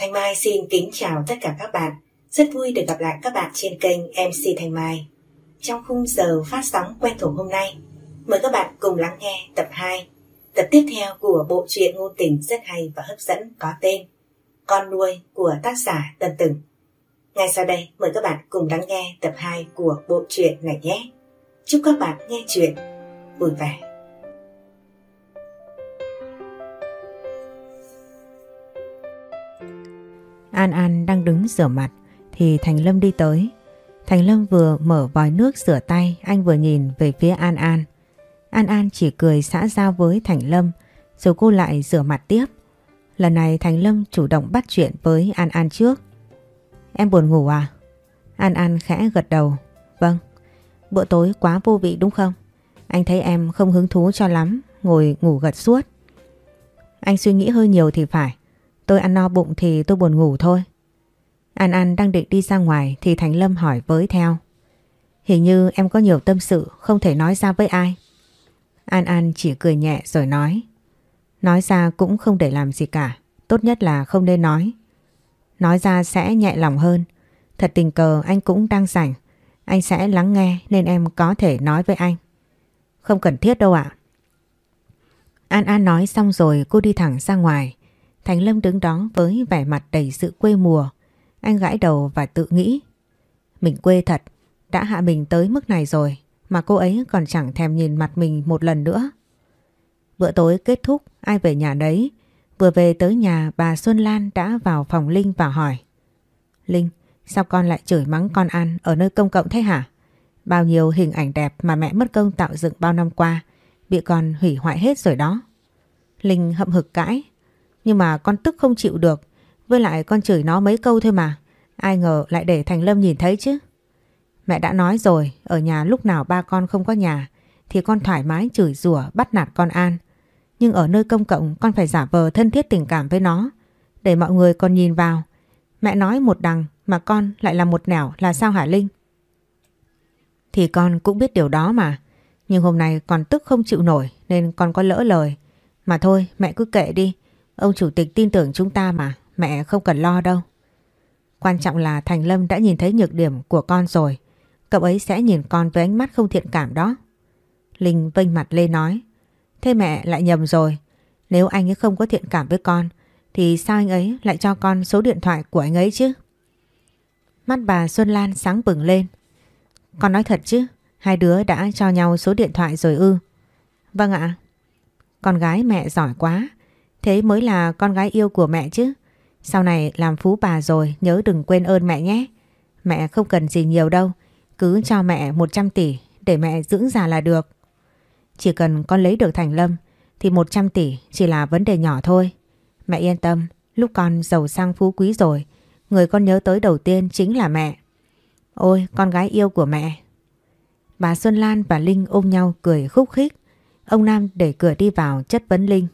Thanh Mai xin kính chào tất cả các bạn. Rất vui được gặp lại các bạn trên kênh MC Thanh Mai. Trong khung giờ phát sóng quen thuộc hôm nay, mời các bạn cùng lắng nghe tập 2, tập tiếp theo của bộ truyện ngôn tình rất hay và hấp dẫn có tên Con nuôi của tác giả Tân Từng. Ngay sau đây, mời các bạn cùng lắng nghe tập 2 của bộ truyện này nhé. Chúc các bạn nghe chuyện vui vẻ. An An đang đứng rửa mặt thì Thành Lâm đi tới. Thành Lâm vừa mở vòi nước rửa tay anh vừa nhìn về phía An An. An An chỉ cười xã giao với Thành Lâm rồi cô lại rửa mặt tiếp. Lần này Thành Lâm chủ động bắt chuyện với An An trước. Em buồn ngủ à? An An khẽ gật đầu. Vâng. Bữa tối quá vô vị đúng không? Anh thấy em không hứng thú cho lắm, ngồi ngủ gật suốt. Anh suy nghĩ hơi nhiều thì phải. Tôi ăn no bụng thì tôi buồn ngủ thôi. An An đang định đi ra ngoài thì Thành Lâm hỏi với theo. Hình như em có nhiều tâm sự, không thể nói ra với ai. An An chỉ cười nhẹ rồi nói. Nói ra cũng không để làm gì cả. Tốt nhất là không nên nói. Nói ra sẽ nhẹ lòng hơn. Thật tình cờ anh cũng đang rảnh. Anh sẽ lắng nghe nên em có thể nói với anh. Không cần thiết đâu ạ. An An nói xong rồi cô đi thẳng ra ngoài. Thành Lâm đứng đó với vẻ mặt đầy sự quê mùa. Anh gãi đầu và tự nghĩ. Mình quê thật, đã hạ mình tới mức này rồi mà cô ấy còn chẳng thèm nhìn mặt mình một lần nữa. Bữa tối kết thúc, ai về nhà đấy. Vừa về tới nhà bà Xuân Lan đã vào phòng Linh và hỏi. Linh, sao con lại chửi mắng con ăn ở nơi công cộng thế hả? Bao nhiêu hình ảnh đẹp mà mẹ mất công tạo dựng bao năm qua bị con hủy hoại hết rồi đó. Linh hậm hực cãi. Nhưng mà con tức không chịu được. Với lại con chửi nó mấy câu thôi mà. Ai ngờ lại để Thành Lâm nhìn thấy chứ. Mẹ đã nói rồi, ở nhà lúc nào ba con không có nhà thì con thoải mái chửi rủa bắt nạt con An. Nhưng ở nơi công cộng con phải giả vờ thân thiết tình cảm với nó để mọi người còn nhìn vào. Mẹ nói một đằng mà con lại là một nẻo là sao hả Linh? Thì con cũng biết điều đó mà. Nhưng hôm nay con tức không chịu nổi nên con có lỡ lời. Mà thôi mẹ cứ kệ đi. Ông chủ tịch tin tưởng chúng ta mà. Mẹ không cần lo đâu. Quan trọng là Thành Lâm đã nhìn thấy nhược điểm của con rồi. Cậu ấy sẽ nhìn con với ánh mắt không thiện cảm đó. Linh vênh mặt lên nói. Thế mẹ lại nhầm rồi. Nếu anh ấy không có thiện cảm với con thì sao anh ấy lại cho con số điện thoại của anh ấy chứ? Mắt bà Xuân Lan sáng bừng lên. Con nói thật chứ, hai đứa đã cho nhau số điện thoại rồi ư? Vâng ạ. Con gái mẹ giỏi quá, thế mới là con gái yêu của mẹ chứ. Sau này làm phú bà rồi nhớ đừng quên ơn mẹ nhé. Mẹ không cần gì nhiều đâu, cứ cho mẹ 100 tỷ để mẹ dưỡng già là được. Chỉ cần con lấy được Thành Lâm thì 100 tỷ chỉ là vấn đề nhỏ thôi. Mẹ yên tâm, lúc con giàu sang phú quý rồi, người con nhớ tới đầu tiên chính là mẹ. Ôi, con gái yêu của mẹ. Bà Xuân Lan và Linh ôm nhau cười khúc khích. Ông Nam để cửa đi vào chất vấn Linh.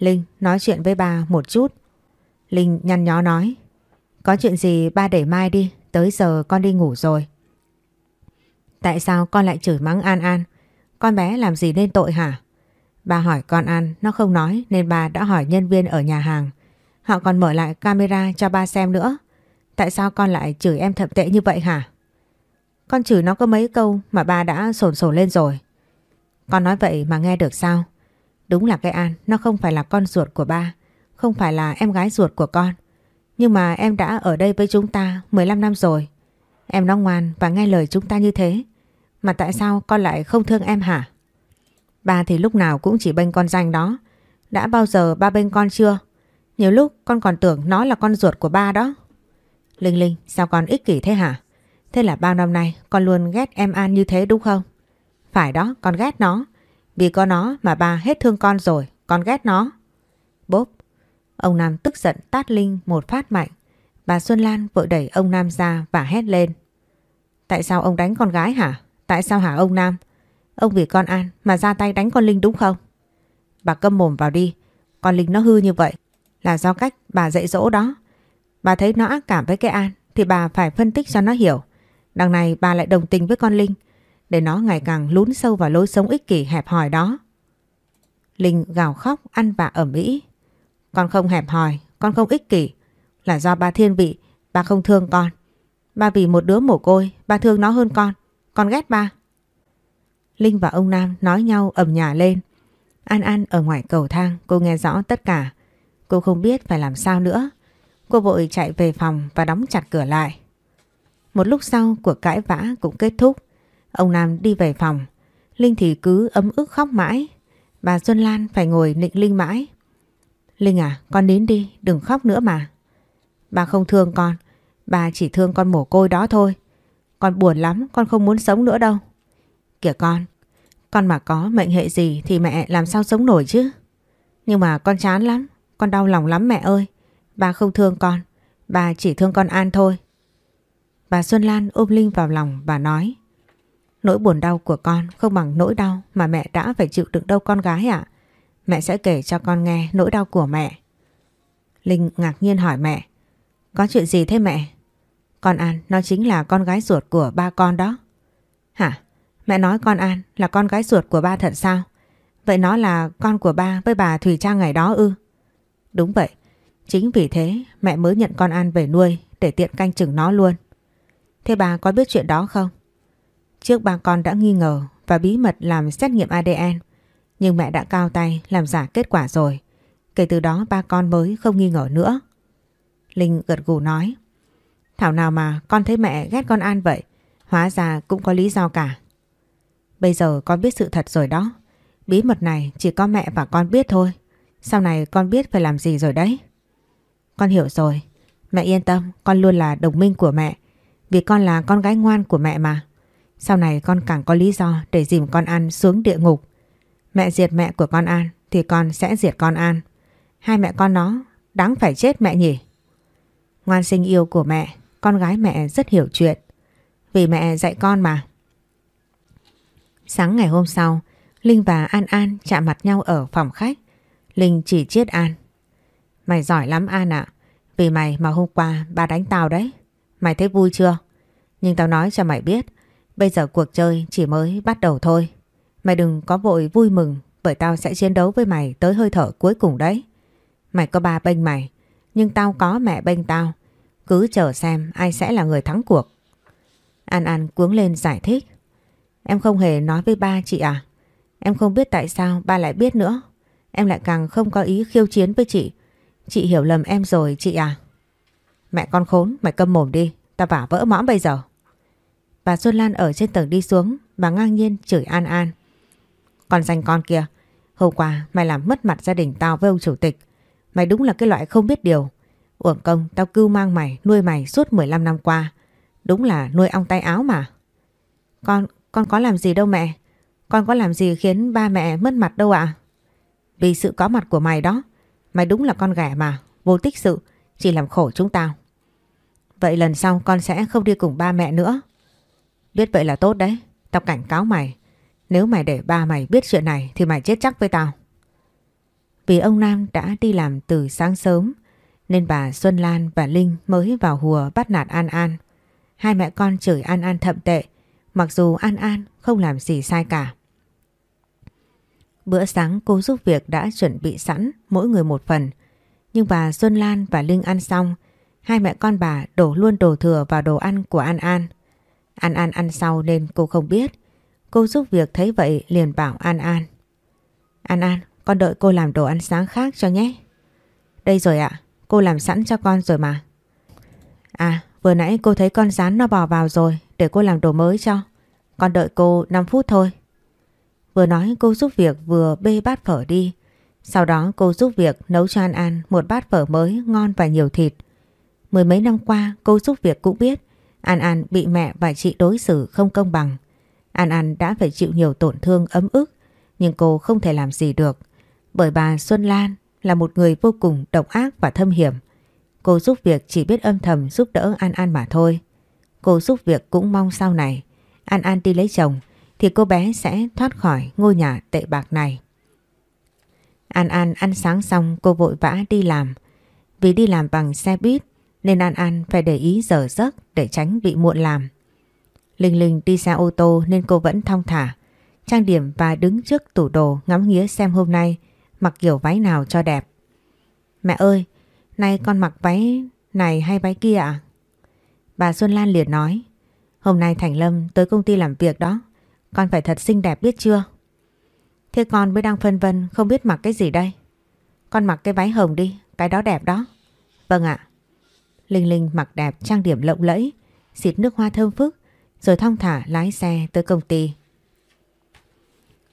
Linh nói chuyện với bà một chút. Linh nhăn nhó nói. Có chuyện gì ba để mai đi, tới giờ con đi ngủ rồi. Tại sao con lại chửi mắng An An? Con bé làm gì nên tội hả? Ba hỏi con An, nó không nói nên bà đã hỏi nhân viên ở nhà hàng. Họ còn mở lại camera cho ba xem nữa. Tại sao con lại chửi em thậm tệ như vậy hả? Con chửi nó có mấy câu mà ba đã sồn sồn lên rồi. Con nói vậy mà nghe được sao? Đúng là cái An, nó không phải là con ruột của ba, không phải là em gái ruột của con. Nhưng mà em đã ở đây với chúng ta 15 năm rồi. Em nó ngoan và nghe lời chúng ta như thế. Mà tại sao con lại không thương em hả? Ba thì lúc nào cũng chỉ bênh con danh đó. Đã bao giờ ba bênh con chưa? Nhiều lúc con còn tưởng nó là con ruột của ba đó. Linh Linh, sao con ích kỷ thế hả? Thế là bao năm nay con luôn ghét em An như thế đúng không? Phải đó, con ghét nó. Vì có nó mà ba hết thương con rồi, con ghét nó. Bốp, ông Nam tức giận tát Linh một phát mạnh. Bà Xuân Lan vội đẩy ông Nam ra và hét lên. Tại sao ông đánh con gái hả? Tại sao hả ông Nam? Ông vì con An mà ra tay đánh con Linh đúng không? Bà câm mồm vào đi. Con Linh nó hư như vậy là do cách bà dạy dỗ đó. Bà thấy nó ác cảm với cái An thì bà phải phân tích cho nó hiểu. Đằng này bà lại đồng tình với con Linh để nó ngày càng lún sâu vào lối sống ích kỷ hẹp hòi đó. Linh gào khóc ăn vạ ẩm ĩ. Con không hẹp hòi, con không ích kỷ. Là do ba thiên vị, ba không thương con. Ba vì một đứa mồ côi, ba thương nó hơn con. Con ghét ba. Linh và ông Nam nói nhau ầm nhà lên. An An ở ngoài cầu thang, cô nghe rõ tất cả. Cô không biết phải làm sao nữa. Cô vội chạy về phòng và đóng chặt cửa lại. Một lúc sau cuộc cãi vã cũng kết thúc. Ông Nam đi về phòng. Linh thì cứ ấm ức khóc mãi. Bà Xuân Lan phải ngồi nịnh Linh mãi. Linh à, con nín đi, đừng khóc nữa mà. Bà không thương con, bà chỉ thương con mồ côi đó thôi. Con buồn lắm, con không muốn sống nữa đâu. Kìa con, con mà có mệnh hệ gì thì mẹ làm sao sống nổi chứ. Nhưng mà con chán lắm, con đau lòng lắm mẹ ơi. Bà không thương con, bà chỉ thương con An thôi. Bà Xuân Lan ôm Linh vào lòng và nói Nỗi buồn đau của con không bằng nỗi đau mà mẹ đã phải chịu đựng đâu con gái ạ. Mẹ sẽ kể cho con nghe nỗi đau của mẹ. Linh ngạc nhiên hỏi mẹ, Có chuyện gì thế mẹ? Con An nó chính là con gái ruột của ba con đó. Hả? Mẹ nói con An là con gái ruột của ba thật sao? Vậy nó là con của ba với bà Thùy Trang ngày đó ư? Đúng vậy. Chính vì thế mẹ mới nhận con An về nuôi để tiện canh chừng nó luôn. Thế bà có biết chuyện đó không? Trước ba con đã nghi ngờ và bí mật làm xét nghiệm ADN. Nhưng mẹ đã cao tay làm giả kết quả rồi. Kể từ đó ba con mới không nghi ngờ nữa. Linh gật gù nói. Thảo nào mà con thấy mẹ ghét con An vậy. Hóa ra cũng có lý do cả. Bây giờ con biết sự thật rồi đó. Bí mật này chỉ có mẹ và con biết thôi. Sau này con biết phải làm gì rồi đấy. Con hiểu rồi. Mẹ yên tâm, con luôn là đồng minh của mẹ. Vì con là con gái ngoan của mẹ mà. Sau này con càng có lý do để dìm con An xuống địa ngục. Mẹ diệt mẹ của con An thì con sẽ diệt con An. Hai mẹ con nó đáng phải chết mẹ nhỉ. Ngoan sinh yêu của mẹ, con gái mẹ rất hiểu chuyện. Vì mẹ dạy con mà. Sáng ngày hôm sau, Linh và An An chạm mặt nhau ở phòng khách. Linh chỉ chiết An. Mày giỏi lắm An ạ. Vì mày mà hôm qua ba đánh tao đấy. Mày thấy vui chưa? Nhưng tao nói cho mày biết, bây giờ cuộc chơi chỉ mới bắt đầu thôi. Mày đừng có vội vui mừng bởi tao sẽ chiến đấu với mày tới hơi thở cuối cùng đấy. Mày có ba bênh mày, nhưng tao có mẹ bênh tao. Cứ chờ xem ai sẽ là người thắng cuộc. An An cuống lên giải thích. Em không hề nói với ba chị à? Em không biết tại sao ba lại biết nữa. Em lại càng không có ý khiêu chiến với chị. Chị hiểu lầm em rồi chị à? Mẹ con khốn, mày câm mồm đi, tao vả vỡ mõm bây giờ. Bà Xuân Lan ở trên tầng đi xuống, bà ngang nhiên chửi An An. Còn danh con kia, hôm qua mày làm mất mặt gia đình tao với ông chủ tịch. Mày đúng là cái loại không biết điều. Uổng công tao cưu mang mày, nuôi mày suốt 15 năm qua. Đúng là nuôi ong tay áo mà. Con, con có làm gì đâu mẹ. Con có làm gì khiến ba mẹ mất mặt đâu ạ? Vì sự có mặt của mày đó. Mày đúng là con ghẻ mà, vô tích sự, chỉ làm khổ chúng tao. Vậy lần sau con sẽ không đi cùng ba mẹ nữa. Biết vậy là tốt đấy. Tao cảnh cáo mày. Nếu mày để ba mày biết chuyện này thì mày chết chắc với tao. Vì ông Nam đã đi làm từ sáng sớm nên bà Xuân Lan và Linh mới vào hùa bắt nạt An An. Hai mẹ con chửi An An thậm tệ mặc dù An An không làm gì sai cả. Bữa sáng cô giúp việc đã chuẩn bị sẵn mỗi người một phần. Nhưng bà Xuân Lan và Linh ăn xong, hai mẹ con bà đổ luôn đồ thừa vào đồ ăn của An An. An An ăn sau nên cô không biết. Cô giúp việc thấy vậy liền bảo An An. An An, con đợi cô làm đồ ăn sáng khác cho nhé. Đây rồi ạ, cô làm sẵn cho con rồi mà. À, vừa nãy cô thấy con rán nó bò vào rồi, để cô làm đồ mới cho. Con đợi cô 5 phút thôi. Vừa nói cô giúp việc vừa bê bát phở đi. Sau đó cô giúp việc nấu cho An An một bát phở mới ngon và nhiều thịt. Mười mấy năm qua cô giúp việc cũng biết An An bị mẹ và chị đối xử không công bằng. An An đã phải chịu nhiều tổn thương ấm ức, nhưng cô không thể làm gì được bởi bà Xuân Lan là một người vô cùng độc ác và thâm hiểm. Cô giúp việc chỉ biết âm thầm giúp đỡ An An mà thôi. Cô giúp việc cũng mong sau này, An An đi lấy chồng, thì cô bé sẽ thoát khỏi ngôi nhà tệ bạc này. An An ăn sáng xong, cô vội vã đi làm. Vì đi làm bằng xe buýt nên An An phải để ý giờ giấc để tránh bị muộn làm. Linh Linh đi xe ô tô nên cô vẫn thong thả, trang điểm và đứng trước tủ đồ ngắm nghía xem hôm nay mặc kiểu váy nào cho đẹp. Mẹ ơi, nay con mặc váy này hay váy kia ạ? Bà Xuân Lan liền nói, hôm nay Thành Lâm tới công ty làm việc đó, con phải thật xinh đẹp biết chưa? Thế con mới đang phân vân không biết mặc cái gì đây? Con mặc cái váy hồng đi, cái đó đẹp đó. Vâng ạ. Linh Linh mặc đẹp trang điểm lộng lẫy, xịt nước hoa thơm phức, rồi thong thả lái xe tới công ty.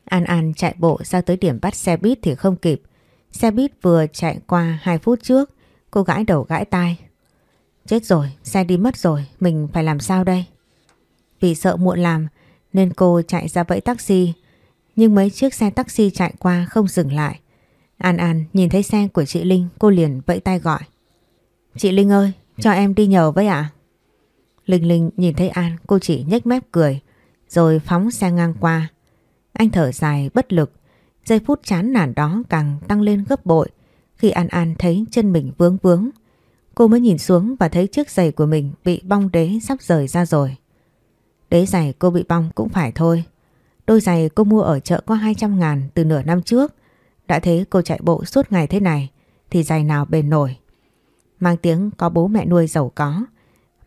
An An chạy bộ ra tới điểm bắt xe buýt thì không kịp. Xe buýt vừa chạy qua 2 phút trước, cô gãi đầu gãi tai. Chết rồi, xe đi mất rồi, mình phải làm sao đây? Vì sợ muộn làm nên cô chạy ra vẫy taxi, nhưng mấy chiếc xe taxi chạy qua không dừng lại. An An nhìn thấy xe của chị Linh, cô liền vẫy tay gọi. Chị Linh ơi, cho em đi nhờ với ạ. Linh Linh nhìn thấy An, cô chỉ nhếch mép cười, rồi phóng xe ngang qua. Anh thở dài bất lực, giây phút chán nản đó càng tăng lên gấp bội khi An An thấy chân mình vướng vướng. Cô mới nhìn xuống và thấy chiếc giày của mình bị bong đế sắp rời ra rồi. Đế giày cô bị bong cũng phải thôi. Đôi giày cô mua ở chợ có 200 ngàn từ nửa năm trước. Đã thế cô chạy bộ suốt ngày thế này thì giày nào bền nổi. Mang tiếng có bố mẹ nuôi giàu có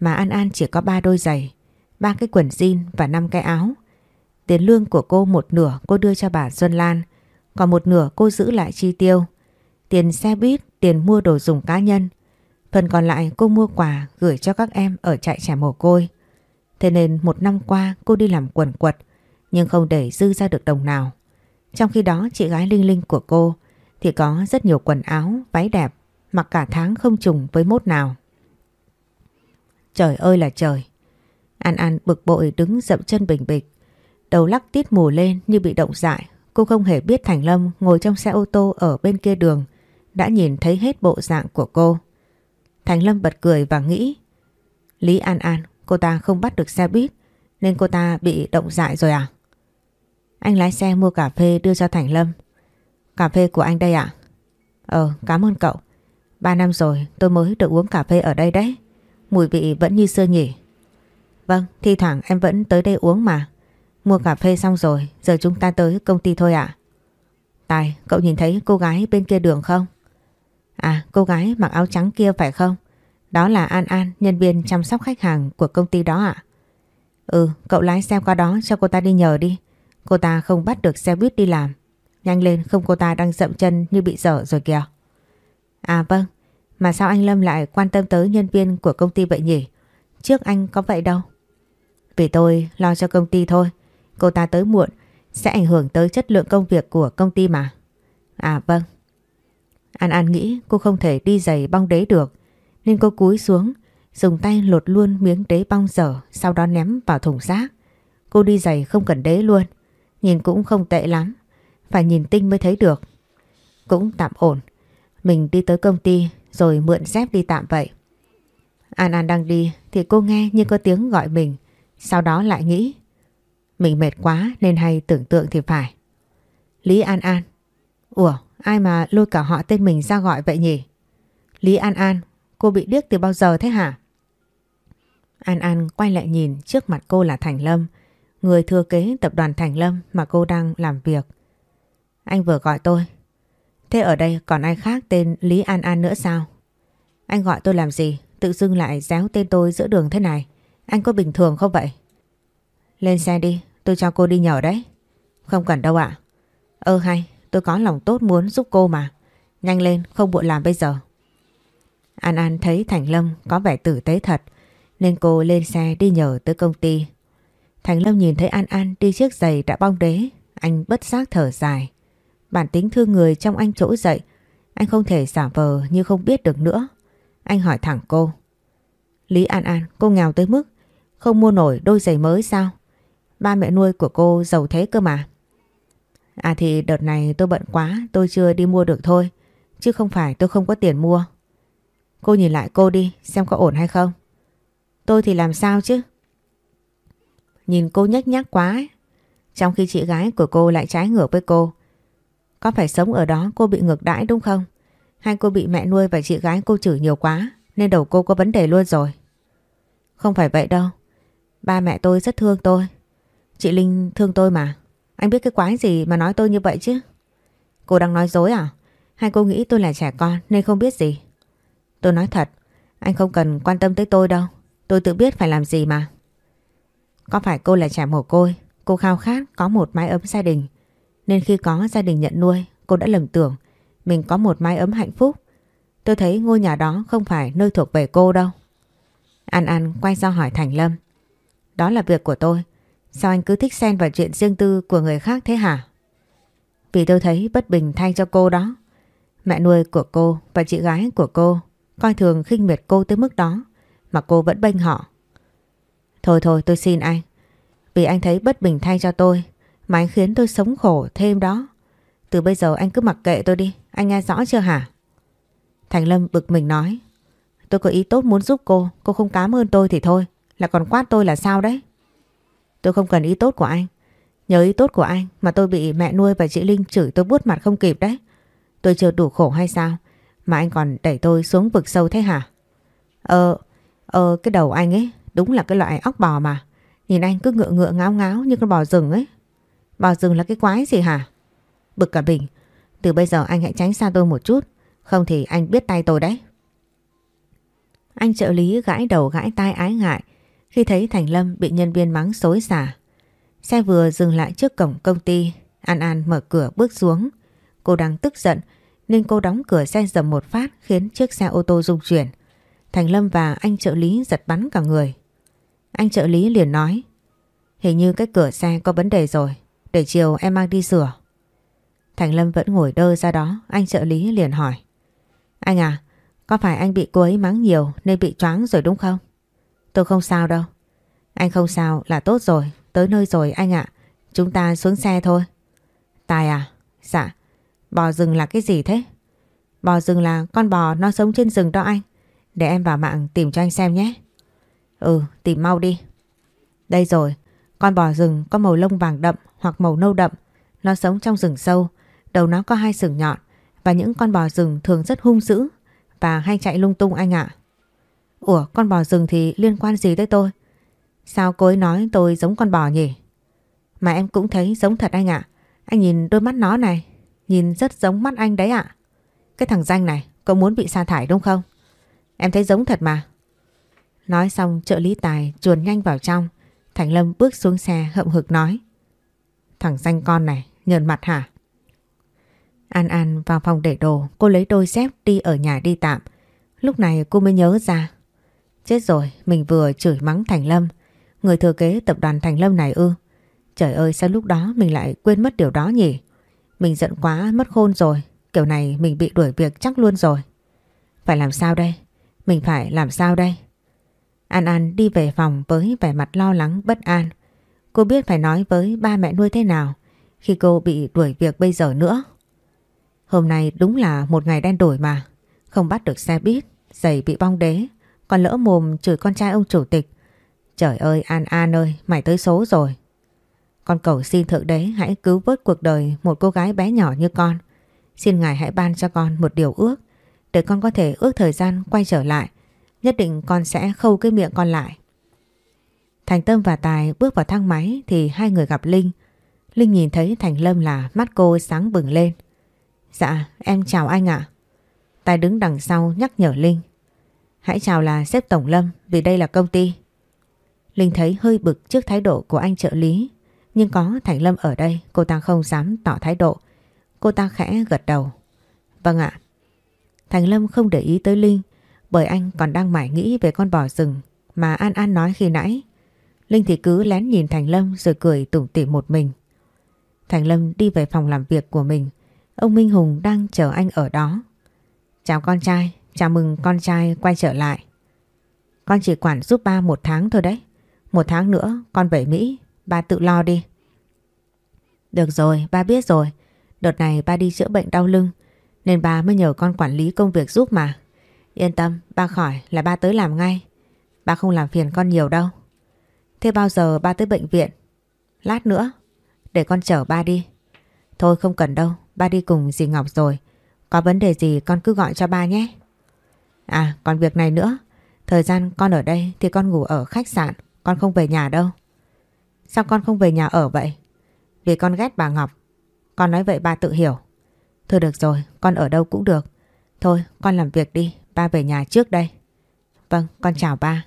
mà An An chỉ có ba đôi giày, ba cái quần jean và năm cái áo. Tiền lương của cô một nửa cô đưa cho bà Xuân Lan, còn một nửa cô giữ lại chi tiêu. Tiền xe buýt, tiền mua đồ dùng cá nhân. Phần còn lại cô mua quà gửi cho các em ở trại trẻ mồ côi. Thế nên một năm qua cô đi làm quần quật nhưng không để dư ra được đồng nào. Trong khi đó chị gái Linh Linh của cô thì có rất nhiều quần áo, váy đẹp mặc cả tháng không trùng với mốt nào. Trời ơi là trời! An An bực bội đứng dậm chân bình bịch. Đầu lắc tít mù lên như bị động dại. Cô không hề biết Thành Lâm ngồi trong xe ô tô ở bên kia đường đã nhìn thấy hết bộ dạng của cô. Thành Lâm bật cười và nghĩ Lý An An, cô ta không bắt được xe buýt nên cô ta bị động dại rồi à? Anh lái xe mua cà phê đưa cho Thành Lâm. Cà phê của anh đây ạ? Ờ, cảm ơn cậu. Ba năm rồi tôi mới được uống cà phê ở đây đấy. Mùi vị vẫn như xưa nhỉ? Vâng, thi thoảng em vẫn tới đây uống mà. Mua cà phê xong rồi, giờ chúng ta tới công ty thôi ạ. Tài, cậu nhìn thấy cô gái bên kia đường không? À, cô gái mặc áo trắng kia phải không? Đó là An An, nhân viên chăm sóc khách hàng của công ty đó ạ. Ừ, cậu lái xe qua đó cho cô ta đi nhờ đi. Cô ta không bắt được xe buýt đi làm. Nhanh lên không cô ta đang dậm chân như bị dở rồi kìa. À vâng, mà sao anh Lâm lại quan tâm tới nhân viên của công ty vậy nhỉ? Trước anh có vậy đâu. Vì tôi lo cho công ty thôi. Cô ta tới muộn sẽ ảnh hưởng tới chất lượng công việc của công ty mà. À vâng. An An nghĩ cô không thể đi giày bong đế được nên cô cúi xuống dùng tay lột luôn miếng đế bong dở sau đó ném vào thùng rác. Cô đi giày không cần đế luôn. Nhìn cũng không tệ lắm. Phải nhìn tinh mới thấy được. Cũng tạm ổn. Mình đi tới công ty rồi mượn dép đi tạm vậy. An An đang đi thì cô nghe như có tiếng gọi mình. Sau đó lại nghĩ mình mệt quá nên hay tưởng tượng thì phải. Lý An An. Ủa ai mà lôi cả họ tên mình ra gọi vậy nhỉ? Lý An An, cô bị điếc từ bao giờ thế hả? An An quay lại nhìn trước mặt cô là Thành Lâm, người thừa kế tập đoàn Thành Lâm mà cô đang làm việc. Anh vừa gọi tôi. Thế ở đây còn ai khác tên Lý An An nữa sao? Anh gọi tôi làm gì? Tự dưng lại déo tên tôi giữa đường thế này. Anh có bình thường không vậy? Lên xe đi, tôi cho cô đi nhờ đấy. Không cần đâu ạ. Ơ hay, tôi có lòng tốt muốn giúp cô mà. Nhanh lên, không buồn làm bây giờ. An An thấy Thành Lâm có vẻ tử tế thật nên cô lên xe đi nhờ tới công ty. Thành Lâm nhìn thấy An An đi chiếc giày đã bong đế, anh bất giác thở dài. Bản tính thương người trong anh trỗi dậy, anh không thể giả vờ như không biết được nữa. Anh hỏi thẳng cô. Lý An An, cô nghèo tới mức không mua nổi đôi giày mới sao? Ba mẹ nuôi của cô giàu thế cơ mà. À thì đợt này tôi bận quá, tôi chưa đi mua được thôi. Chứ không phải tôi không có tiền mua. Cô nhìn lại cô đi, xem có ổn hay không. Tôi thì làm sao chứ? Nhìn cô nhếch nhác quá ấy. Trong khi chị gái của cô lại trái ngược với cô. Có phải sống ở đó cô bị ngược đãi đúng không? Hay cô bị mẹ nuôi và chị gái cô chửi nhiều quá nên đầu cô có vấn đề luôn rồi? Không phải vậy đâu. Ba mẹ tôi rất thương tôi. Chị Linh thương tôi mà. Anh biết cái quái gì mà nói tôi như vậy chứ? Cô đang nói dối à? Hay cô nghĩ tôi là trẻ con nên không biết gì? Tôi nói thật, Anh không cần quan tâm tới tôi đâu. Tôi tự biết phải làm gì mà. Có phải cô là trẻ mồ côi, cô khao khát có một mái ấm gia đình. Nên khi có gia đình nhận nuôi, cô đã lầm tưởng mình có một mái ấm hạnh phúc. Tôi thấy ngôi nhà đó không phải nơi thuộc về cô đâu. An An quay ra hỏi Thành Lâm. Đó là việc của tôi. Sao anh cứ thích xen vào chuyện riêng tư của người khác thế hả? Vì tôi thấy bất bình thay cho cô đó. Mẹ nuôi của cô và chị gái của cô coi thường khinh miệt cô tới mức đó mà cô vẫn bênh họ. Thôi thôi tôi xin anh. Vì anh thấy bất bình thay cho tôi mà anh khiến tôi sống khổ thêm đó. Từ bây giờ anh cứ mặc kệ tôi đi. Anh nghe rõ chưa hả? Thành Lâm bực mình nói. Tôi có ý tốt muốn giúp cô. Cô không cảm ơn tôi thì thôi. Là còn quát tôi là sao đấy? Tôi không cần ý tốt của anh. Nhờ ý tốt của anh mà tôi bị mẹ nuôi và chị Linh chửi tôi buốt mặt không kịp đấy. Tôi chưa đủ khổ hay sao? Mà anh còn đẩy tôi xuống vực sâu thế hả? Ờ, ờ cái đầu anh ấy đúng là cái loại óc bò mà. Nhìn anh cứ ngựa ngựa ngáo ngáo như con bò rừng ấy bảo rừng là cái quái gì hả? Bực cả bình. Từ bây giờ anh hãy tránh xa tôi một chút. Không thì anh biết tay tôi đấy. Anh trợ lý gãi đầu gãi tai ái ngại khi thấy Thành Lâm bị nhân viên mắng xối xả. Xe vừa dừng lại trước cổng công ty, An An mở cửa bước xuống. Cô đang tức giận nên cô đóng cửa xe dầm một phát khiến chiếc xe ô tô rung chuyển. Thành Lâm và anh trợ lý giật bắn cả người. Anh trợ lý liền nói Hình như cái cửa xe có vấn đề rồi để chiều em mang đi sửa. Thành Lâm vẫn ngồi đơ ra đó, Anh trợ lý liền hỏi. Anh à Có phải anh bị cô ấy mắng nhiều Nên bị choáng rồi đúng không? Tôi không sao đâu. Anh không sao là tốt rồi, Tới nơi rồi anh ạ. Chúng ta xuống xe thôi. Tài à Dạ Bò rừng là cái gì thế? Bò rừng là con bò nó sống trên rừng đó anh. Để em vào mạng tìm cho anh xem nhé. Ừ tìm mau đi. Đây rồi, Con bò rừng có màu lông vàng đậm hoặc màu nâu đậm. Nó sống trong rừng sâu. Đầu nó có hai sừng nhọn Và những con bò rừng thường rất hung dữ Và hay chạy lung tung anh ạ. Ủa, con bò rừng thì liên quan gì tới tôi? Sao cô ấy nói tôi giống con bò nhỉ? Mà em cũng thấy giống thật anh ạ. Anh nhìn đôi mắt nó này, Nhìn rất giống mắt anh đấy ạ. Cái thằng danh này Cậu muốn bị sa thải đúng không? Em thấy giống thật mà. Nói xong, trợ lý tài chuồn nhanh vào trong. Thành Lâm bước xuống xe hậm hực nói. Thằng danh con này, nhờn mặt hả? An An vào phòng để đồ, Cô lấy đôi dép đi ở nhà đi tạm. Lúc này cô mới nhớ ra, Chết rồi, mình vừa chửi mắng Thành Lâm. Người thừa kế tập đoàn Thành Lâm này ư? Trời ơi, sao lúc đó mình lại quên mất điều đó nhỉ? Mình giận quá, mất khôn rồi. Kiểu này mình bị đuổi việc chắc luôn rồi. Phải làm sao đây? Mình phải làm sao đây? An An đi về phòng với vẻ mặt lo lắng bất an. Cô biết phải nói với ba mẹ nuôi thế nào khi cô bị đuổi việc bây giờ nữa. Hôm nay đúng là một ngày đen đổi mà. Không bắt được xe buýt, giày bị bong đế, còn lỡ mồm chửi con trai ông chủ tịch. Trời ơi An An ơi, mày tới số rồi. Con cầu xin thượng đế hãy cứu vớt cuộc đời một cô gái bé nhỏ như con. Xin ngài hãy ban cho con một điều ước để con có thể ước thời gian quay trở lại Nhất định con sẽ khâu cái miệng con lại. Thành Tâm và Tài bước vào thang máy thì hai người gặp Linh. Linh nhìn thấy Thành Lâm là mắt cô sáng bừng lên. Dạ, em chào anh ạ. Tài đứng đằng sau nhắc nhở Linh. Hãy chào là sếp Tổng Lâm vì đây là công ty. Linh thấy hơi bực trước thái độ của anh trợ lý. Nhưng có Thành Lâm ở đây cô ta không dám tỏ thái độ. Cô ta khẽ gật đầu. Vâng ạ. Thành Lâm không để ý tới Linh bởi anh còn đang mải nghĩ về con bò rừng mà An An nói khi nãy. Linh thì cứ lén nhìn Thành Lâm rồi cười tủm tỉm một mình. Thành Lâm đi về phòng làm việc của mình. Ông Minh Hùng đang chờ anh ở đó. Chào con trai, chào mừng con trai quay trở lại. Con chỉ quản giúp ba một tháng thôi đấy. Một tháng nữa con về Mỹ, ba tự lo đi. Được rồi, ba biết rồi. Đợt này ba đi chữa bệnh đau lưng nên ba mới nhờ con quản lý công việc giúp mà. Yên tâm, ba khỏi là ba tới làm ngay. Ba không làm phiền con nhiều đâu. Thế bao giờ ba tới bệnh viện? Lát nữa, để con chở ba đi. Thôi không cần đâu, ba đi cùng dì Ngọc rồi. Có vấn đề gì con cứ gọi cho ba nhé. À, còn việc này nữa. Thời gian con ở đây thì con ngủ ở khách sạn, con không về nhà đâu. Sao con không về nhà ở vậy? Vì con ghét bà Ngọc. Con nói vậy ba tự hiểu. Thôi được rồi, con ở đâu cũng được. Thôi, con làm việc đi, ba về nhà trước đây. Vâng, con chào ba.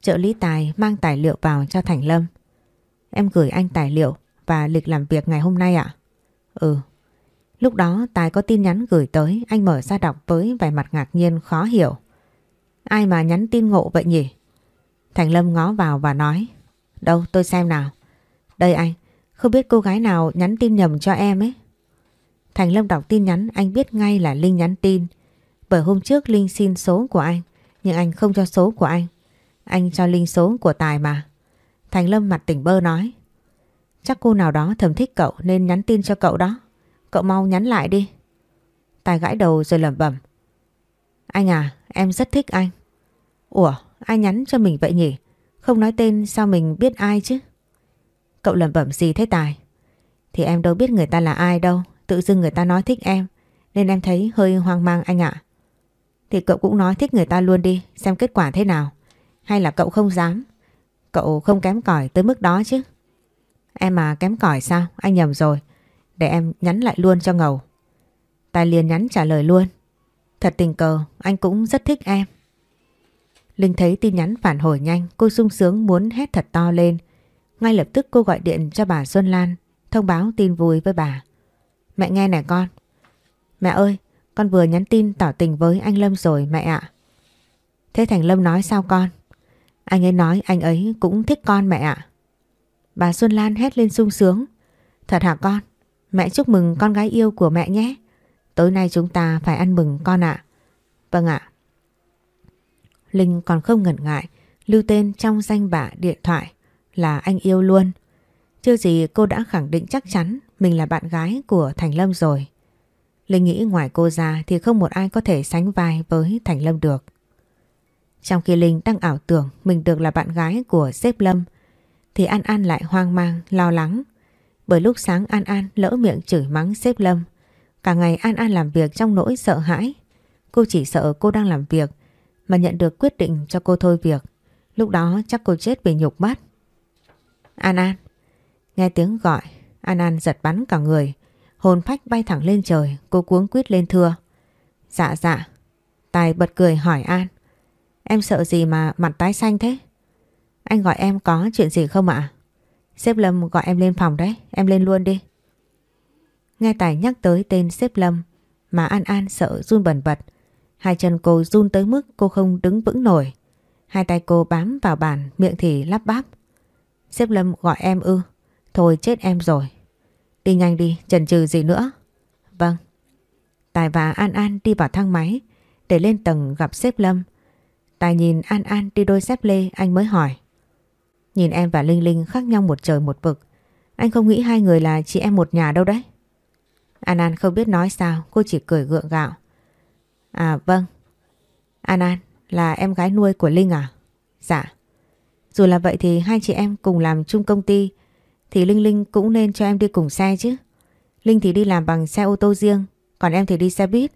Trợ lý Tài mang tài liệu vào cho Thành Lâm. Em gửi anh tài liệu và lịch làm việc ngày hôm nay ạ. Ừ. Lúc đó Tài có tin nhắn gửi tới, anh mở ra đọc với vẻ mặt ngạc nhiên khó hiểu. Ai mà nhắn tin ngộ vậy nhỉ? Thành Lâm ngó vào và nói. Đâu tôi xem nào. Đây anh, không biết cô gái nào nhắn tin nhầm cho em ấy. Thành Lâm đọc tin nhắn anh biết ngay là Linh nhắn tin. Bởi hôm trước Linh xin số của anh, nhưng anh không cho số của anh. Anh cho Linh số của Tài mà. Thành Lâm mặt tỉnh bơ nói. Chắc cô nào đó thầm thích cậu nên nhắn tin cho cậu đó. Cậu mau nhắn lại đi. Tài gãi đầu rồi lẩm bẩm. Anh à, em rất thích anh. Ủa, ai nhắn cho mình vậy nhỉ? Không nói tên sao mình biết ai chứ? Cậu lẩm bẩm gì thế Tài? Thì em đâu biết người ta là ai đâu, tự dưng người ta nói thích em, nên em thấy hơi hoang mang anh ạ. Thì cậu cũng nói thích người ta luôn đi, xem kết quả thế nào. Hay là cậu không dám? Cậu không kém cỏi tới mức đó chứ? Em mà kém cỏi sao? Anh nhầm rồi. Để em nhắn lại luôn cho ngầu. Tài liền nhắn trả lời luôn. Thật tình cờ, anh cũng rất thích em. Linh thấy tin nhắn phản hồi nhanh, cô sung sướng muốn hét thật to lên. Ngay lập tức cô gọi điện cho bà Xuân Lan, thông báo tin vui với bà. Mẹ nghe này con. Mẹ ơi, con vừa nhắn tin tỏ tình với anh Lâm rồi mẹ ạ. Thế Thành Lâm nói sao con? Anh ấy nói anh ấy cũng thích con mẹ ạ. Bà Xuân Lan hét lên sung sướng. Thật hả con? Mẹ chúc mừng con gái yêu của mẹ nhé. Tối nay chúng ta phải ăn mừng con ạ. Vâng ạ. Linh còn không ngần ngại, lưu tên trong danh bạ điện thoại là anh yêu luôn. Chưa gì cô đã khẳng định chắc chắn mình là bạn gái của Thành Lâm rồi. Linh nghĩ ngoài cô ra thì không một ai có thể sánh vai với Thành Lâm được. Trong khi Linh đang ảo tưởng mình được là bạn gái của sếp Lâm thì An An lại hoang mang, lo lắng. Bởi lúc sáng An An lỡ miệng chửi mắng sếp Lâm. Cả ngày An An làm việc trong nỗi sợ hãi. Cô chỉ sợ cô đang làm việc mà nhận được quyết định cho cô thôi việc. Lúc đó chắc cô chết vì nhục mất. An An. Nghe tiếng gọi, An An giật bắn cả người. Hồn phách bay thẳng lên trời, cô cuống quýt lên thưa. Dạ dạ. Tài bật cười hỏi An. Em sợ gì mà mặt tái xanh thế? Anh gọi em có chuyện gì không ạ? Sếp Lâm gọi em lên phòng đấy, em lên luôn đi. Nghe Tài nhắc tới tên sếp Lâm mà An An sợ run bần bật. Hai chân cô run tới mức cô không đứng vững nổi. Hai tay cô bám vào bàn, miệng thì lắp bắp. Sếp Lâm gọi em ư. Thôi chết em rồi. Đi nhanh đi, chần chừ gì nữa. Vâng. Tài và An An đi vào thang máy để lên tầng gặp sếp Lâm. Tài nhìn An An đi đôi dép lê anh mới hỏi. Nhìn em và Linh Linh khác nhau một trời một vực. Anh không nghĩ hai người là chị em một nhà đâu đấy. An An không biết nói sao, cô chỉ cười gượng gạo. À vâng. An An là em gái nuôi của Linh à? Dạ. Dù là vậy thì hai chị em cùng làm chung công ty thì Linh Linh cũng nên cho em đi cùng xe chứ. Linh thì đi làm bằng xe ô tô riêng, còn em thì đi xe buýt.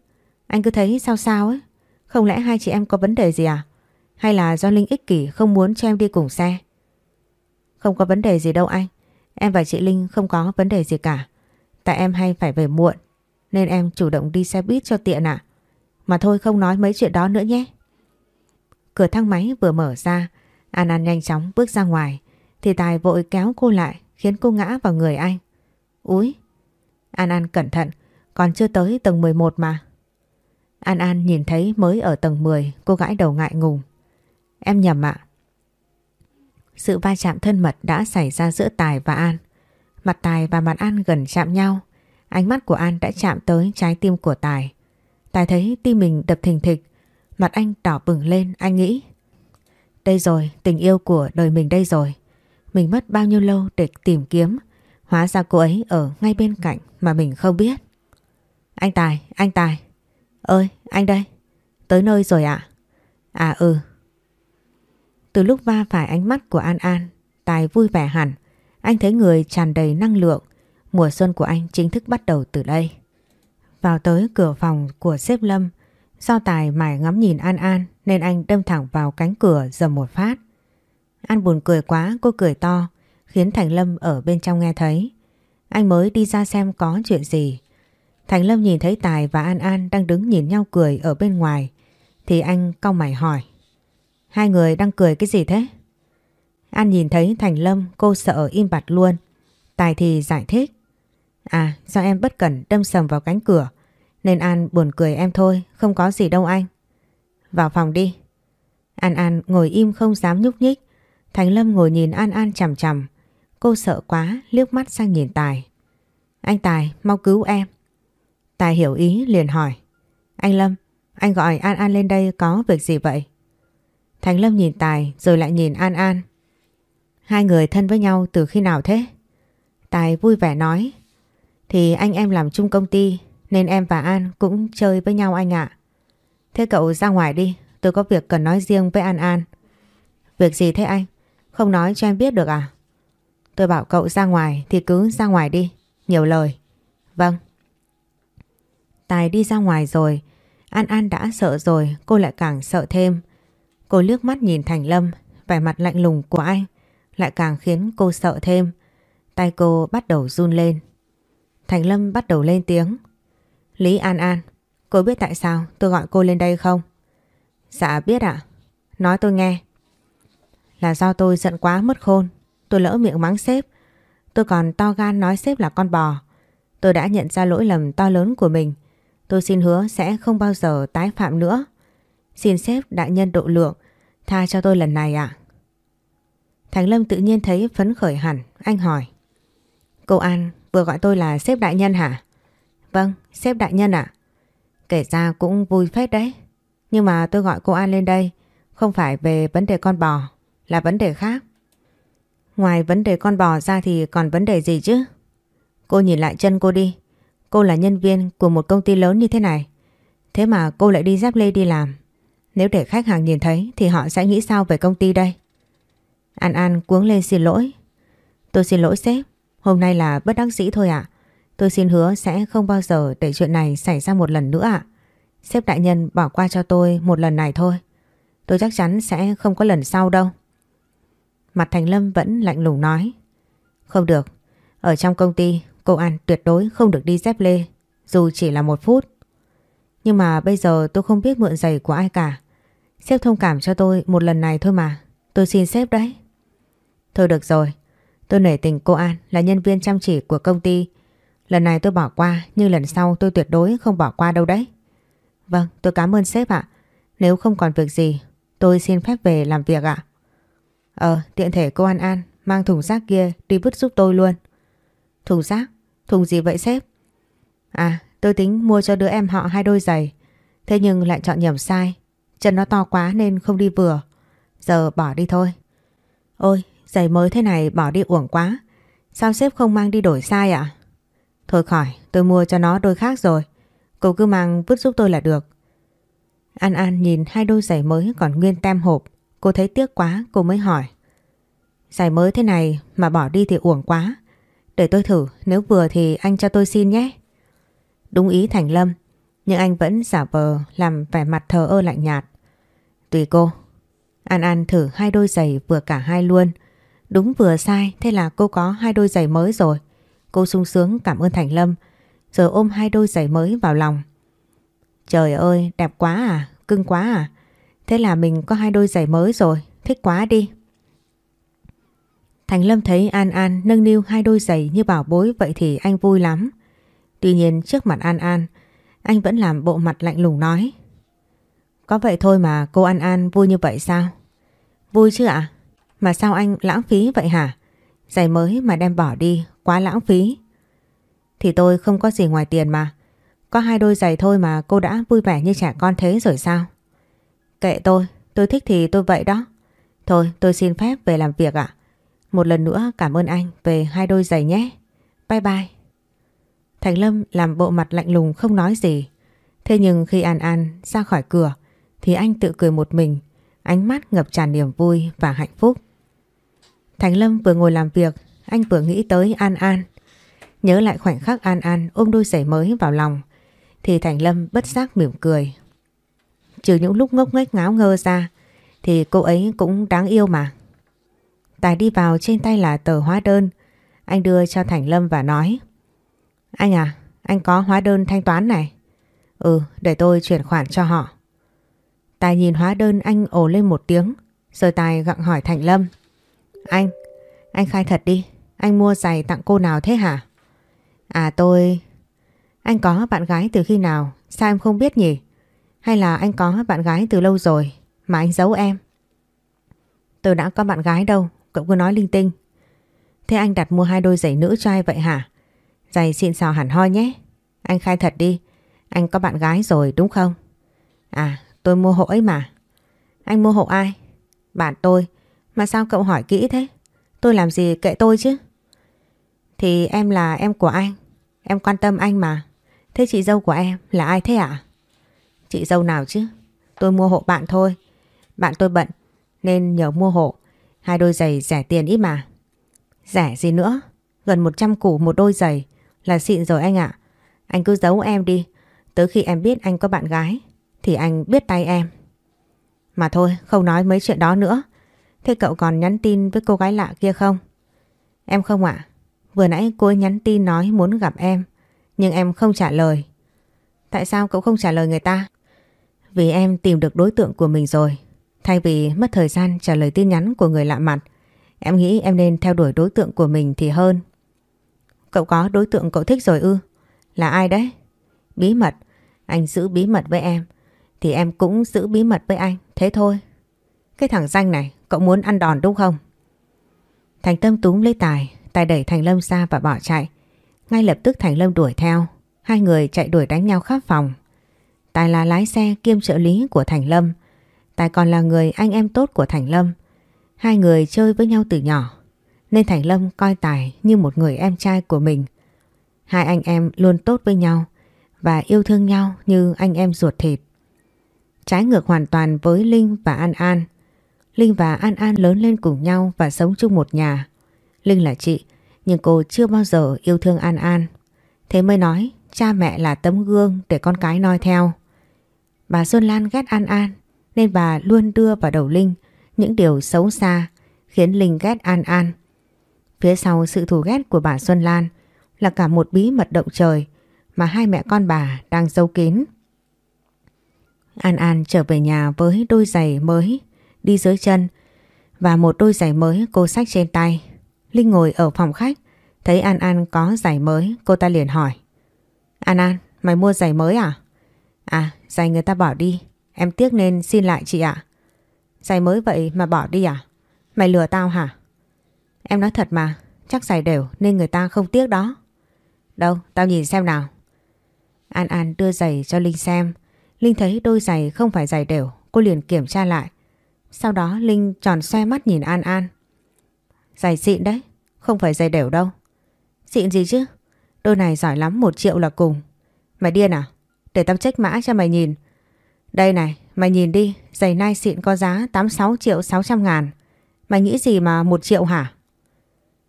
Anh cứ thấy sao sao ấy. Không lẽ hai chị em có vấn đề gì à? Hay là do Linh ích kỷ không muốn cho em đi cùng xe? Không có vấn đề gì đâu anh. Em và chị Linh không có vấn đề gì cả. Tại em hay phải về muộn nên em chủ động đi xe buýt cho tiện ạ. Mà thôi không nói mấy chuyện đó nữa nhé. Cửa thang máy vừa mở ra, An An nhanh chóng bước ra ngoài thì Tài vội kéo cô lại khiến cô ngã vào người anh. Úi! An An cẩn thận, còn chưa tới tầng 11 mà. An An nhìn thấy mới ở tầng 10, cô gãi đầu ngại ngùng. Em nhầm ạ. Sự va chạm thân mật đã xảy ra giữa Tài và An. Mặt Tài và mặt An gần chạm nhau. Ánh mắt của An đã chạm tới trái tim của Tài. Tài thấy tim mình đập thình thịch. Mặt anh đỏ bừng lên, anh nghĩ. Đây rồi, tình yêu của đời mình đây rồi. Mình mất bao nhiêu lâu để tìm kiếm. Hóa ra cô ấy ở ngay bên cạnh mà mình không biết. Anh Tài, anh Tài. Ơi, anh đây. Tới nơi rồi ạ? À? à ừ. Từ lúc va phải ánh mắt của An An, Tài vui vẻ hẳn. Anh thấy người tràn đầy năng lượng. Mùa xuân của anh chính thức bắt đầu từ đây. Vào tới cửa phòng của sếp Lâm, do Tài mải ngắm nhìn An An nên anh đâm thẳng vào cánh cửa dầm một phát. An buồn cười quá, cô cười to, khiến Thành Lâm ở bên trong nghe thấy. Anh mới đi ra xem có chuyện gì. Thành Lâm nhìn thấy Tài và An An đang đứng nhìn nhau cười ở bên ngoài, thì anh cau mày hỏi. Hai người đang cười cái gì thế? An nhìn thấy Thành Lâm cô sợ im bặt luôn. Tài thì giải thích. À do em bất cẩn đâm sầm vào cánh cửa nên An buồn cười em thôi không có gì đâu anh. Vào phòng đi. An An ngồi im không dám nhúc nhích. Thành Lâm ngồi nhìn An An chằm chằm. Cô sợ quá liếc mắt sang nhìn Tài. Anh Tài mau cứu em. Tài hiểu ý liền hỏi. Anh Lâm, anh gọi An An lên đây có việc gì vậy? Thành Lâm nhìn Tài rồi lại nhìn An An. Hai người thân với nhau từ khi nào thế? Tài vui vẻ nói. Thì anh em làm chung công ty nên em và An cũng chơi với nhau anh ạ. Thế cậu ra ngoài đi, tôi có việc cần nói riêng với An An. Việc gì thế anh? Không nói cho em biết được à? Tôi bảo cậu ra ngoài thì cứ ra ngoài đi, nhiều lời. Vâng. Tài đi ra ngoài rồi, An An đã sợ rồi, cô lại càng sợ thêm. Cô liếc mắt nhìn Thành Lâm, vẻ mặt lạnh lùng của anh lại càng khiến cô sợ thêm. Tay cô bắt đầu run lên. Thành Lâm bắt đầu lên tiếng. Lý An An, cô biết tại sao tôi gọi cô lên đây không? Dạ biết ạ. Nói tôi nghe. Là do tôi giận quá mất khôn. Tôi lỡ miệng mắng sếp. Tôi còn to gan nói sếp là con bò. Tôi đã nhận ra lỗi lầm to lớn của mình. Tôi xin hứa sẽ không bao giờ tái phạm nữa. Xin sếp đại nhân độ lượng. Tha cho tôi lần này ạ. Thành Lâm tự nhiên thấy phấn khởi hẳn. Anh hỏi. Cô An vừa gọi tôi là sếp đại nhân hả? Vâng, sếp đại nhân ạ. Kể ra cũng vui phết đấy. Nhưng mà tôi gọi cô An lên đây không phải về vấn đề con bò, là vấn đề khác. Ngoài vấn đề con bò ra thì còn vấn đề gì chứ? Cô nhìn lại chân cô đi. Cô là nhân viên của một công ty lớn như thế này. Thế mà cô lại đi dép lê đi làm. Nếu để khách hàng nhìn thấy thì họ sẽ nghĩ sao về công ty đây? An An cuống lên xin lỗi. Tôi xin lỗi sếp. Hôm nay là bất đắc dĩ thôi ạ. Tôi xin hứa sẽ không bao giờ để chuyện này xảy ra một lần nữa ạ. Sếp đại nhân bỏ qua cho tôi một lần này thôi. Tôi chắc chắn sẽ không có lần sau đâu. Mặt Thành Lâm vẫn lạnh lùng nói. Không được. Ở trong công ty, cô An tuyệt đối không được đi dép lê, dù chỉ là một phút. Nhưng mà bây giờ tôi không biết mượn giày của ai cả. Sếp thông cảm cho tôi một lần này thôi mà. Tôi xin sếp đấy. Thôi được rồi. Tôi nể tình cô An là nhân viên chăm chỉ của công ty. Lần này tôi bỏ qua nhưng lần sau tôi tuyệt đối không bỏ qua đâu đấy. Vâng, tôi cảm ơn sếp ạ. Nếu không còn việc gì, tôi xin phép về làm việc ạ. Ờ, tiện thể cô An An mang thùng rác kia đi vứt giúp tôi luôn. Thùng rác? Thùng gì vậy sếp? À, tôi tính mua cho đứa em họ hai đôi giày. Thế nhưng lại chọn nhầm sai. Chân nó to quá nên không đi vừa. Giờ bỏ đi thôi. Ôi, giày mới thế này bỏ đi uổng quá. Sao sếp không mang đi đổi sai ạ? Thôi khỏi, tôi mua cho nó đôi khác rồi. Cô cứ mang vứt giúp tôi là được. An An nhìn hai đôi giày mới còn nguyên tem hộp. Cô thấy tiếc quá, cô mới hỏi. Giày mới thế này mà bỏ đi thì uổng quá. Để tôi thử, nếu vừa thì anh cho tôi xin nhé. Đúng ý Thành Lâm, nhưng anh vẫn giả vờ làm vẻ mặt thờ ơ lạnh nhạt. Tùy cô. An An thử hai đôi giày vừa cả hai luôn. Đúng vừa sai, thế là cô có hai đôi giày mới rồi. Cô sung sướng cảm ơn Thành Lâm, rồi ôm hai đôi giày mới vào lòng. Trời ơi, đẹp quá à, cưng quá à. Thế là mình có hai đôi giày mới rồi, thích quá đi. Thành Lâm thấy An An nâng niu hai đôi giày như bảo bối vậy thì anh vui lắm. Tuy nhiên trước mặt An An, anh vẫn làm bộ mặt lạnh lùng nói. Có vậy thôi mà cô An An vui như vậy sao? Vui chứ ạ? Mà sao anh lãng phí vậy hả? Giày mới mà đem bỏ đi, quá lãng phí. Thì tôi không có gì ngoài tiền mà. Có hai đôi giày thôi mà cô đã vui vẻ như trẻ con thế rồi sao? Kệ tôi, tôi thích thì tôi vậy đó. Thôi tôi xin phép về làm việc ạ. Một lần nữa cảm ơn anh về hai đôi giày nhé. Bye bye. Thành Lâm làm bộ mặt lạnh lùng không nói gì. Thế nhưng khi An An ra khỏi cửa thì anh tự cười một mình, ánh mắt ngập tràn niềm vui và hạnh phúc. Thành Lâm vừa ngồi làm việc, anh vừa nghĩ tới An An. Nhớ lại khoảnh khắc An An ôm đôi giày mới vào lòng, thì Thành Lâm bất giác mỉm cười. Trừ những lúc ngốc nghếch ngáo ngơ ra, thì cô ấy cũng đáng yêu mà. Tài đi vào trên tay là tờ hóa đơn, anh đưa cho Thành Lâm và nói. Anh à, anh có hóa đơn thanh toán này. Ừ, để tôi chuyển khoản cho họ. Tài nhìn hóa đơn anh ồ lên một tiếng, rồi Tài gặng hỏi Thành Lâm. Anh, anh khai thật đi, anh mua giày tặng cô nào thế hả? À tôi... Anh có bạn gái từ khi nào? Sao em không biết nhỉ? Hay là anh có bạn gái từ lâu rồi mà anh giấu em? Tôi đã có bạn gái đâu, cậu cứ nói linh tinh. Thế anh đặt mua hai đôi giày nữ cho ai vậy hả? Giày xịn xào hẳn hoi nhé. Anh khai thật đi, anh có bạn gái rồi đúng không? À, tôi mua hộ ấy mà. Anh mua hộ ai? Bạn tôi. Mà sao cậu hỏi kỹ thế? Tôi làm gì kệ tôi chứ? Thì em là em của anh. Em quan tâm anh mà. Thế chị dâu của em là ai thế ạ? Chị dâu nào chứ? Tôi mua hộ bạn thôi. Bạn tôi bận, nên nhờ mua hộ. Hai đôi giày rẻ tiền ít mà. Rẻ gì nữa? Gần 100 củ một đôi giày là xịn rồi anh ạ. Anh cứ giấu em đi. Tới khi em biết anh có bạn gái thì anh biết tay em. Mà thôi không nói mấy chuyện đó nữa. Thế cậu còn nhắn tin với cô gái lạ kia không? Em không ạ. Vừa nãy cô ấy nhắn tin nói muốn gặp em. Nhưng em không trả lời. Tại sao cậu không trả lời người ta? Vì em tìm được đối tượng của mình rồi. Thay vì mất thời gian trả lời tin nhắn của người lạ mặt, em nghĩ em nên theo đuổi đối tượng của mình thì hơn. Cậu có đối tượng cậu thích rồi ư? Là ai đấy? Bí mật. Anh giữ bí mật với em. Thì em cũng giữ bí mật với anh. Thế thôi. Cái thằng danh này, cậu muốn ăn đòn đúng không? Thành Tâm túm lấy Tài. Tài đẩy Thành Lâm ra và bỏ chạy. Ngay lập tức Thành Lâm đuổi theo. Hai người chạy đuổi đánh nhau khắp phòng. Tài là lái xe kiêm trợ lý của Thành Lâm. Tài còn là người anh em tốt của Thành Lâm. Hai người chơi với nhau từ nhỏ. Nên Thành Lâm coi Tài như một người em trai của mình. Hai anh em luôn tốt với nhau và yêu thương nhau như anh em ruột thịt. Trái ngược hoàn toàn với Linh và An An. Linh và An An lớn lên cùng nhau và sống chung một nhà. Linh là chị, nhưng cô chưa bao giờ yêu thương An An. Thế mới nói cha mẹ là tấm gương để con cái noi theo. Bà Xuân Lan ghét An An nên bà luôn đưa vào đầu Linh những điều xấu xa khiến Linh ghét An An. Phía sau sự thù ghét của bà Xuân Lan là cả một bí mật động trời mà hai mẹ con bà đang giấu kín. An An trở về nhà với đôi giày mới, đi dưới chân, và một đôi giày mới cô xách trên tay. Linh ngồi ở phòng khách, thấy An An có giày mới, cô ta liền hỏi An An, mày mua giày mới à? À giày người ta bỏ đi em tiếc nên xin lại chị ạ. Giày mới vậy mà bỏ đi à? Mày lừa tao hả? Em nói thật mà, chắc giày đều nên người ta không tiếc đó. Đâu, tao nhìn xem nào. An An đưa giày cho Linh xem Linh thấy đôi giày không phải giày đều, cô liền kiểm tra lại. Sau đó Linh tròn xoe mắt nhìn An An. Giày xịn đấy, không phải giày đều đâu. Xịn gì chứ? Đôi này giỏi lắm một triệu là cùng. Mày điên à? Để tao check mã cho mày nhìn. Đây này, mày nhìn đi, giày nai xịn có giá 86 triệu 600 ngàn. Mày nghĩ gì mà một triệu hả?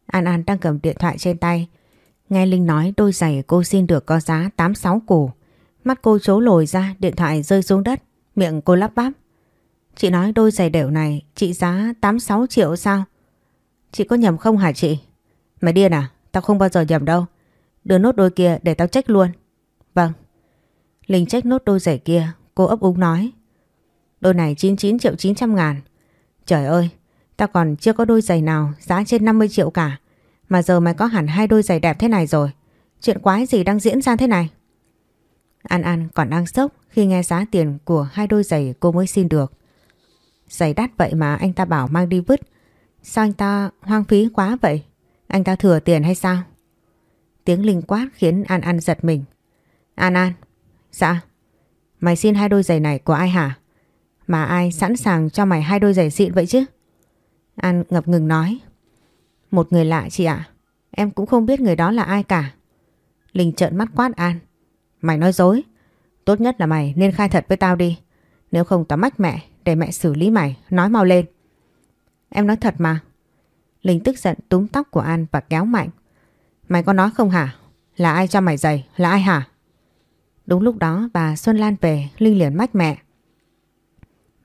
An An đang cầm điện thoại trên tay. Nghe Linh nói đôi giày cô xin được có giá 86 củ. Mắt cô chố lồi ra, điện thoại rơi xuống đất, miệng cô lắp bắp. Chị nói đôi giày đều này trị giá 86 triệu sao? Chị có nhầm không hả chị? Mày điên à? Tao không bao giờ nhầm đâu. Đưa nốt đôi kia để tao trách luôn. Vâng. Linh trách nốt đôi giày kia, cô ấp úng nói. Đôi này 99 triệu 900 ngàn. Trời ơi, tao còn chưa có đôi giày nào giá trên 50 triệu cả. Mà giờ mày có hẳn hai đôi giày đẹp thế này rồi. Chuyện quái gì đang diễn ra thế này? An An còn đang sốc khi nghe giá tiền của hai đôi giày cô mới xin được. Giày đắt vậy mà anh ta bảo mang đi vứt. Sao anh ta hoang phí quá vậy? Anh ta thừa tiền hay sao? Tiếng linh quát khiến An An giật mình. An An, dạ, mày xin hai đôi giày này của ai hả? Mà ai sẵn sàng cho mày hai đôi giày xịn vậy chứ? An ngập ngừng nói. Một người lạ chị ạ, em cũng không biết người đó là ai cả. Linh trợn mắt quát An. Mày nói dối. Tốt nhất là mày nên khai thật với tao đi. Nếu không tao mách mẹ để mẹ xử lý mày. Nói mau lên. Em nói thật mà. Linh tức giận túm tóc của An và kéo mạnh. Mày có nói không hả? Là ai cho mày giày? Là ai hả? Đúng lúc đó bà Xuân Lan về Linh liền mách mẹ.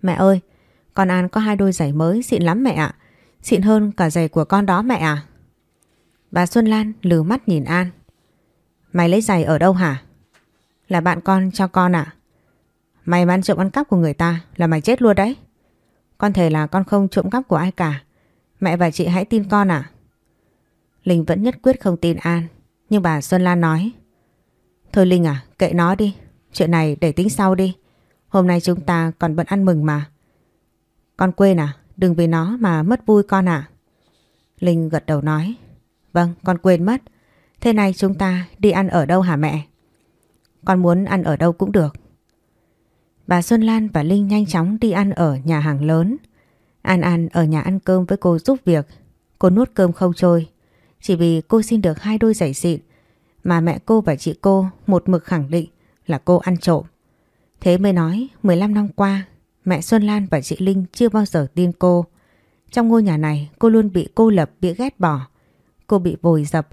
Mẹ ơi, con An có hai đôi giày mới xịn lắm mẹ ạ. Xịn hơn cả giày của con đó mẹ à. Bà Xuân Lan lừ mắt nhìn An. Mày lấy giày ở đâu hả? Là bạn con cho con à? Mày mà ăn trộm ăn cắp của người ta là mày chết luôn đấy. Con thề là con không trộm cắp của ai cả. Mẹ và chị hãy tin con à? Linh vẫn nhất quyết không tin An. Nhưng bà Xuân Lan nói. Thôi Linh à, kệ nó đi. Chuyện này để tính sau đi. Hôm nay chúng ta còn bận ăn mừng mà. Con quên à? Đừng vì nó mà mất vui con à? Linh gật đầu nói. Vâng, con quên mất. Thế này chúng ta đi ăn ở đâu hả mẹ? Con muốn ăn ở đâu cũng được. Bà Xuân Lan và Linh nhanh chóng đi ăn ở nhà hàng lớn. An An ở nhà ăn cơm với cô giúp việc. Cô nuốt cơm không trôi. Chỉ vì cô xin được hai đôi giày xịn mà mẹ cô và chị cô một mực khẳng định là cô ăn trộm. Thế mới nói 15 năm qua mẹ Xuân Lan và chị Linh chưa bao giờ tin cô. Trong ngôi nhà này cô luôn bị cô lập, bị ghét bỏ. Cô bị vùi dập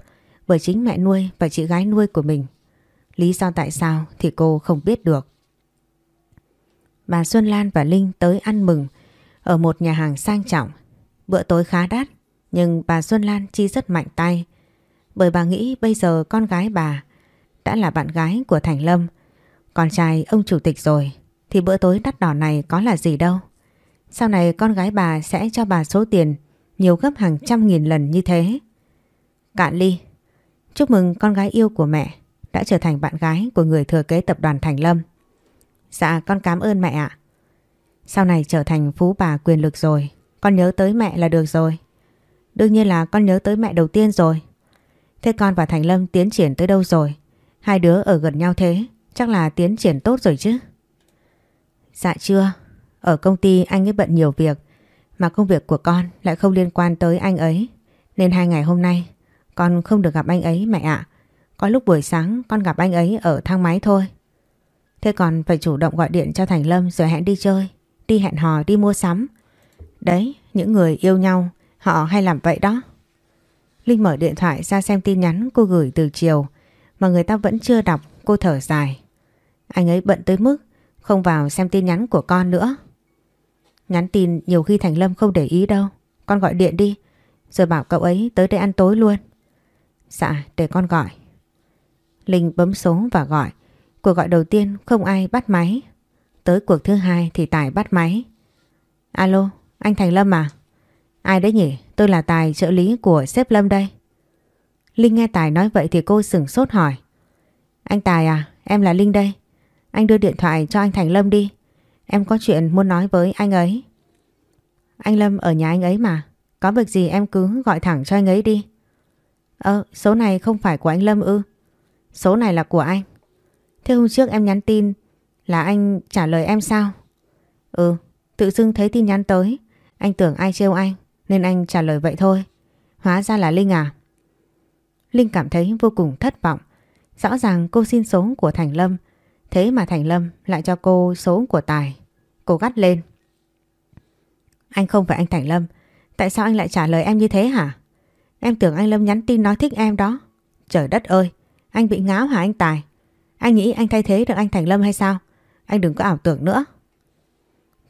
bởi chính mẹ nuôi và chị gái nuôi của mình. Lý do tại sao thì cô không biết được. Bà Xuân Lan và Linh tới ăn mừng ở một nhà hàng sang trọng. Bữa tối khá đắt nhưng bà Xuân Lan chi rất mạnh tay bởi bà nghĩ bây giờ con gái bà đã là bạn gái của Thành Lâm. Con trai ông chủ tịch rồi thì bữa tối đắt đỏ này có là gì đâu. Sau này con gái bà sẽ cho bà số tiền nhiều gấp hàng trăm nghìn lần như thế. Cạn ly, chúc mừng con gái yêu của mẹ đã trở thành bạn gái của người thừa kế tập đoàn Thành Lâm. Dạ con cảm ơn mẹ ạ. Sau này trở thành phú bà quyền lực rồi, con nhớ tới mẹ là được rồi. Đương nhiên là con nhớ tới mẹ đầu tiên rồi. Thế con và Thành Lâm tiến triển tới đâu rồi? Hai đứa ở gần nhau thế, chắc là tiến triển tốt rồi chứ? Dạ chưa, ở công ty anh ấy bận nhiều việc, mà công việc của con lại không liên quan tới anh ấy. Nên hai ngày hôm nay con không được gặp anh ấy mẹ ạ. Có lúc buổi sáng con gặp anh ấy ở thang máy thôi. Thế còn phải chủ động gọi điện cho Thành Lâm rồi hẹn đi chơi, đi hẹn hò, đi mua sắm. Đấy, những người yêu nhau họ hay làm vậy đó. Linh mở điện thoại ra xem tin nhắn cô gửi từ chiều mà người ta vẫn chưa đọc, cô thở dài. Anh ấy bận tới mức không vào xem tin nhắn của con nữa. Nhắn tin nhiều khi Thành Lâm không để ý đâu. Con gọi điện đi, rồi bảo cậu ấy tới đây ăn tối luôn. Dạ, để con gọi. Linh bấm số và gọi. Cuộc gọi đầu tiên không ai bắt máy. Tới cuộc thứ hai thì Tài bắt máy. Alo, anh Thành Lâm à? Ai đấy nhỉ? Tôi là Tài trợ lý của sếp Lâm đây. Linh nghe Tài nói vậy thì cô sửng sốt hỏi. Anh Tài à, em là Linh đây. Anh đưa điện thoại cho anh Thành Lâm đi. Em có chuyện muốn nói với anh ấy. Anh Lâm ở nhà anh ấy mà. Có việc gì em cứ gọi thẳng cho anh ấy đi. Ờ, số này không phải của anh Lâm ư? Số này là của anh. Thế hôm trước em nhắn tin là anh trả lời em sao? Ừ, tự dưng thấy tin nhắn tới. Anh tưởng ai trêu anh nên anh trả lời vậy thôi. Hóa ra là Linh à? Linh cảm thấy vô cùng thất vọng. Rõ ràng cô xin số của Thành Lâm. Thế mà Thành Lâm lại cho cô số của Tài. Cô gắt lên. Anh không phải anh Thành Lâm. Tại sao anh lại trả lời em như thế hả? Em tưởng anh Lâm nhắn tin nói thích em đó. Trời đất ơi, anh bị ngáo hả anh Tài? Anh nghĩ anh thay thế được anh Thành Lâm hay sao? Anh đừng có ảo tưởng nữa.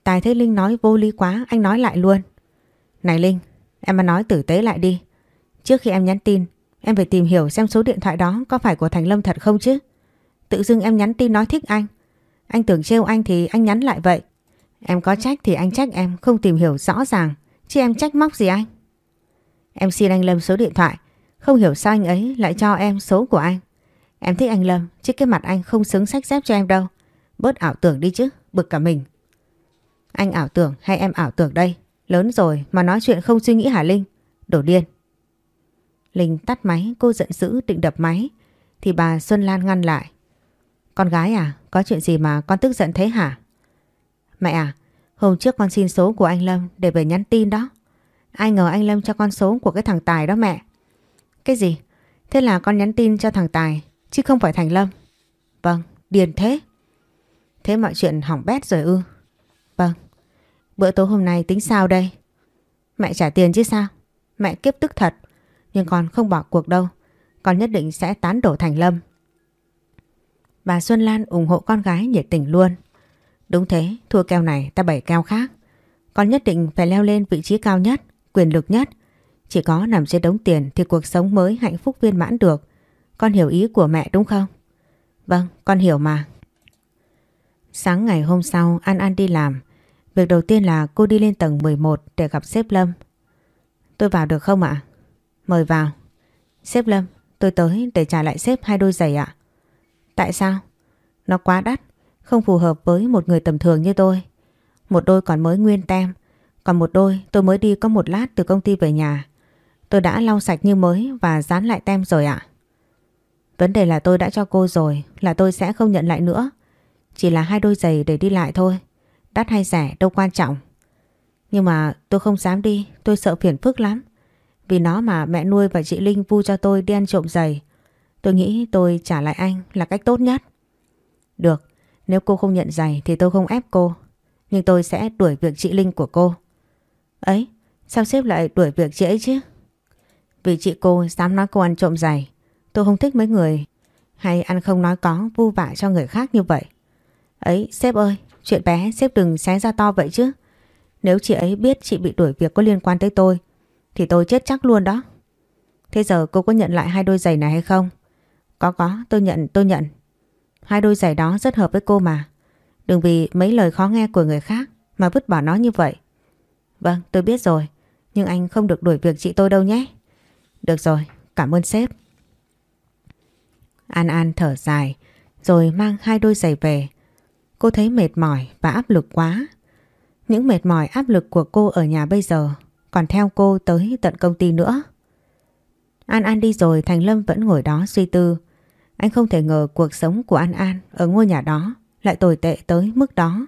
Tài thấy Linh nói vô lý quá, anh nói lại luôn. Này Linh, em mà nói tử tế lại đi. Trước khi em nhắn tin, em phải tìm hiểu xem số điện thoại đó có phải của Thành Lâm thật không chứ. Tự dưng em nhắn tin nói thích anh. Anh tưởng trêu anh thì anh nhắn lại vậy. Em có trách thì anh trách em không tìm hiểu rõ ràng. Chứ em trách móc gì anh? Em xin anh Lâm số điện thoại. Không hiểu sao anh ấy lại cho em số của anh. Em thích anh Lâm chứ cái mặt anh không xứng sách dép cho em đâu. Bớt ảo tưởng đi chứ, bực cả mình. Anh ảo tưởng hay em ảo tưởng đây? Lớn rồi mà nói chuyện không suy nghĩ hả Linh? Đổ điên. Linh tắt máy, cô giận dữ định đập máy. Thì bà Xuân Lan ngăn lại. Con gái à, có chuyện gì mà con tức giận thế hả? Mẹ à, hôm trước con xin số của anh Lâm để về nhắn tin đó. Ai ngờ anh Lâm cho con số của cái thằng Tài đó mẹ. Cái gì? Thế là con nhắn tin cho thằng Tài, chứ không phải Thành Lâm. Vâng, điền thế. Thế mọi chuyện hỏng bét rồi ư? Vâng. Bữa tối hôm nay tính sao đây? Mẹ trả tiền chứ sao? Mẹ kiếp tức thật. Nhưng con không bỏ cuộc đâu. Con nhất định sẽ tán đổ Thành Lâm. Bà Xuân Lan ủng hộ con gái nhiệt tình luôn. Đúng thế, thua keo này ta bảy keo khác. Con nhất định phải leo lên vị trí cao nhất, quyền lực nhất. Chỉ có nằm trên đống tiền thì cuộc sống mới hạnh phúc viên mãn được. Con hiểu ý của mẹ đúng không? Vâng, con hiểu mà. Sáng ngày hôm sau An An đi làm. Việc đầu tiên là cô đi lên tầng 11 để gặp sếp Lâm. Tôi vào được không ạ? Mời vào. Sếp Lâm, tôi tới để trả lại sếp hai đôi giày ạ. Tại sao? Nó quá đắt, không phù hợp với một người tầm thường như tôi. Một đôi còn mới nguyên tem, còn một đôi tôi mới đi có một lát từ công ty về nhà. Tôi đã lau sạch như mới và dán lại tem rồi ạ. Vấn đề là tôi đã cho cô rồi, là tôi sẽ không nhận lại nữa. Chỉ là hai đôi giày để đi lại thôi. Đắt hay rẻ đâu quan trọng. Nhưng mà tôi không dám đi, tôi sợ phiền phức lắm. Vì nó mà mẹ nuôi và chị Linh vu cho tôi đi ăn trộm giày. Tôi nghĩ tôi trả lại anh là cách tốt nhất. Được, nếu cô không nhận giày thì tôi không ép cô. Nhưng tôi sẽ đuổi việc chị Linh của cô. Ấy, sao sếp lại đuổi việc chị ấy chứ? Vì chị cô dám nói cô ăn trộm giày. Tôi không thích mấy người hay ăn không nói có vu vạ cho người khác như vậy. Ấy, sếp ơi, chuyện bé sếp đừng xé ra to vậy chứ. Nếu chị ấy biết chị bị đuổi việc có liên quan tới tôi thì tôi chết chắc luôn đó. Thế giờ cô có nhận lại hai đôi giày này hay không? Có có, tôi nhận, tôi nhận. Hai đôi giày đó rất hợp với cô mà. Đừng vì mấy lời khó nghe của người khác mà vứt bỏ nó như vậy. Vâng, tôi biết rồi. Nhưng anh không được đuổi việc chị tôi đâu nhé. Được rồi, cảm ơn sếp. An An thở dài, rồi mang hai đôi giày về. Cô thấy mệt mỏi và áp lực quá. Những mệt mỏi áp lực của cô ở nhà bây giờ còn theo cô tới tận công ty nữa. An An đi rồi Thành Lâm vẫn ngồi đó suy tư. Anh không thể ngờ cuộc sống của An An ở ngôi nhà đó lại tồi tệ tới mức đó.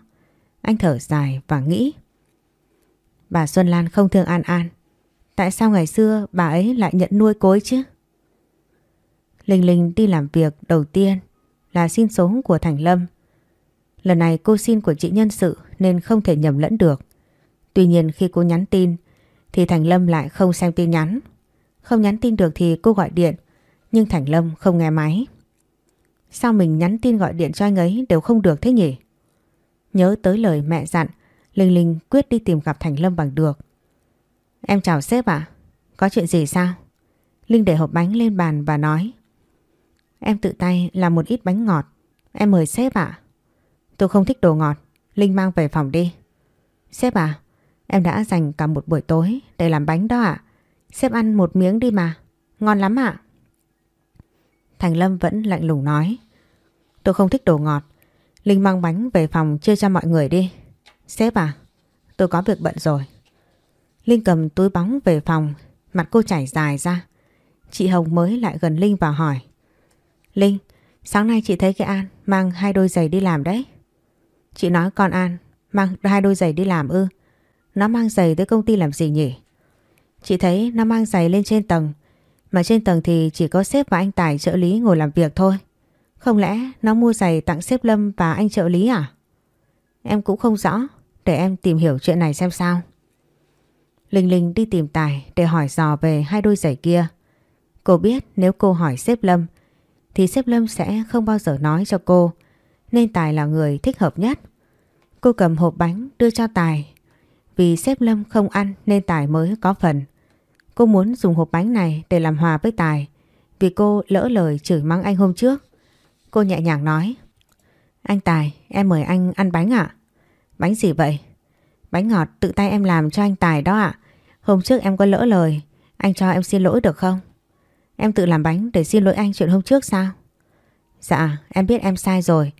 Anh thở dài và nghĩ. Bà Xuân Lan không thương An An. Tại sao ngày xưa bà ấy lại nhận nuôi cối chứ? Linh Linh đi làm việc đầu tiên là xin số của Thành Lâm. Lần này cô xin của chị nhân sự nên không thể nhầm lẫn được. Tuy nhiên khi cô nhắn tin, thì Thành Lâm lại không xem tin nhắn. Không nhắn tin được thì cô gọi điện, nhưng Thành Lâm không nghe máy. Sao mình nhắn tin gọi điện cho anh ấy đều không được thế nhỉ? Nhớ tới lời mẹ dặn, Linh Linh quyết đi tìm gặp Thành Lâm bằng được. Em chào sếp ạ. Có chuyện gì sao? Linh để hộp bánh lên bàn và nói Em tự tay làm một ít bánh ngọt. Em mời sếp ạ. Tôi không thích đồ ngọt. Linh mang về phòng đi. Sếp à, em đã dành cả một buổi tối để làm bánh đó ạ. Sếp ăn một miếng đi mà. Ngon lắm ạ. Thành Lâm vẫn lạnh lùng nói. Tôi không thích đồ ngọt. Linh mang bánh về phòng chia cho mọi người đi. Sếp à, tôi có việc bận rồi. Linh cầm túi bóng về phòng, mặt cô chảy dài ra. Chị Hồng mới lại gần Linh và hỏi. Linh, sáng nay chị thấy cái An mang hai đôi giày đi làm đấy. Chị nói con An mang hai đôi giày đi làm ư. Nó mang giày tới công ty làm gì nhỉ? Chị thấy nó mang giày lên trên tầng. Mà trên tầng thì chỉ có sếp và anh Tài trợ lý ngồi làm việc thôi. Không lẽ nó mua giày tặng sếp Lâm và anh trợ lý à? Em cũng không rõ. Để em tìm hiểu chuyện này xem sao. Linh Linh đi tìm Tài để hỏi dò về hai đôi giày kia. Cô biết nếu cô hỏi sếp Lâm thì sếp Lâm sẽ không bao giờ nói cho cô nên Tài là người thích hợp nhất. Cô cầm hộp bánh đưa cho Tài vì sếp Lâm không ăn nên Tài mới có phần. Cô muốn dùng hộp bánh này để làm hòa với Tài vì cô lỡ lời chửi mắng anh hôm trước. Cô nhẹ nhàng nói Anh Tài, em mời anh ăn bánh ạ. Bánh gì vậy? Bánh ngọt tự tay em làm cho anh Tài đó ạ. Hôm trước em có lỡ lời, anh cho em xin lỗi được không? Em tự làm bánh để xin lỗi anh chuyện hôm trước sao? Dạ, em biết em sai rồi.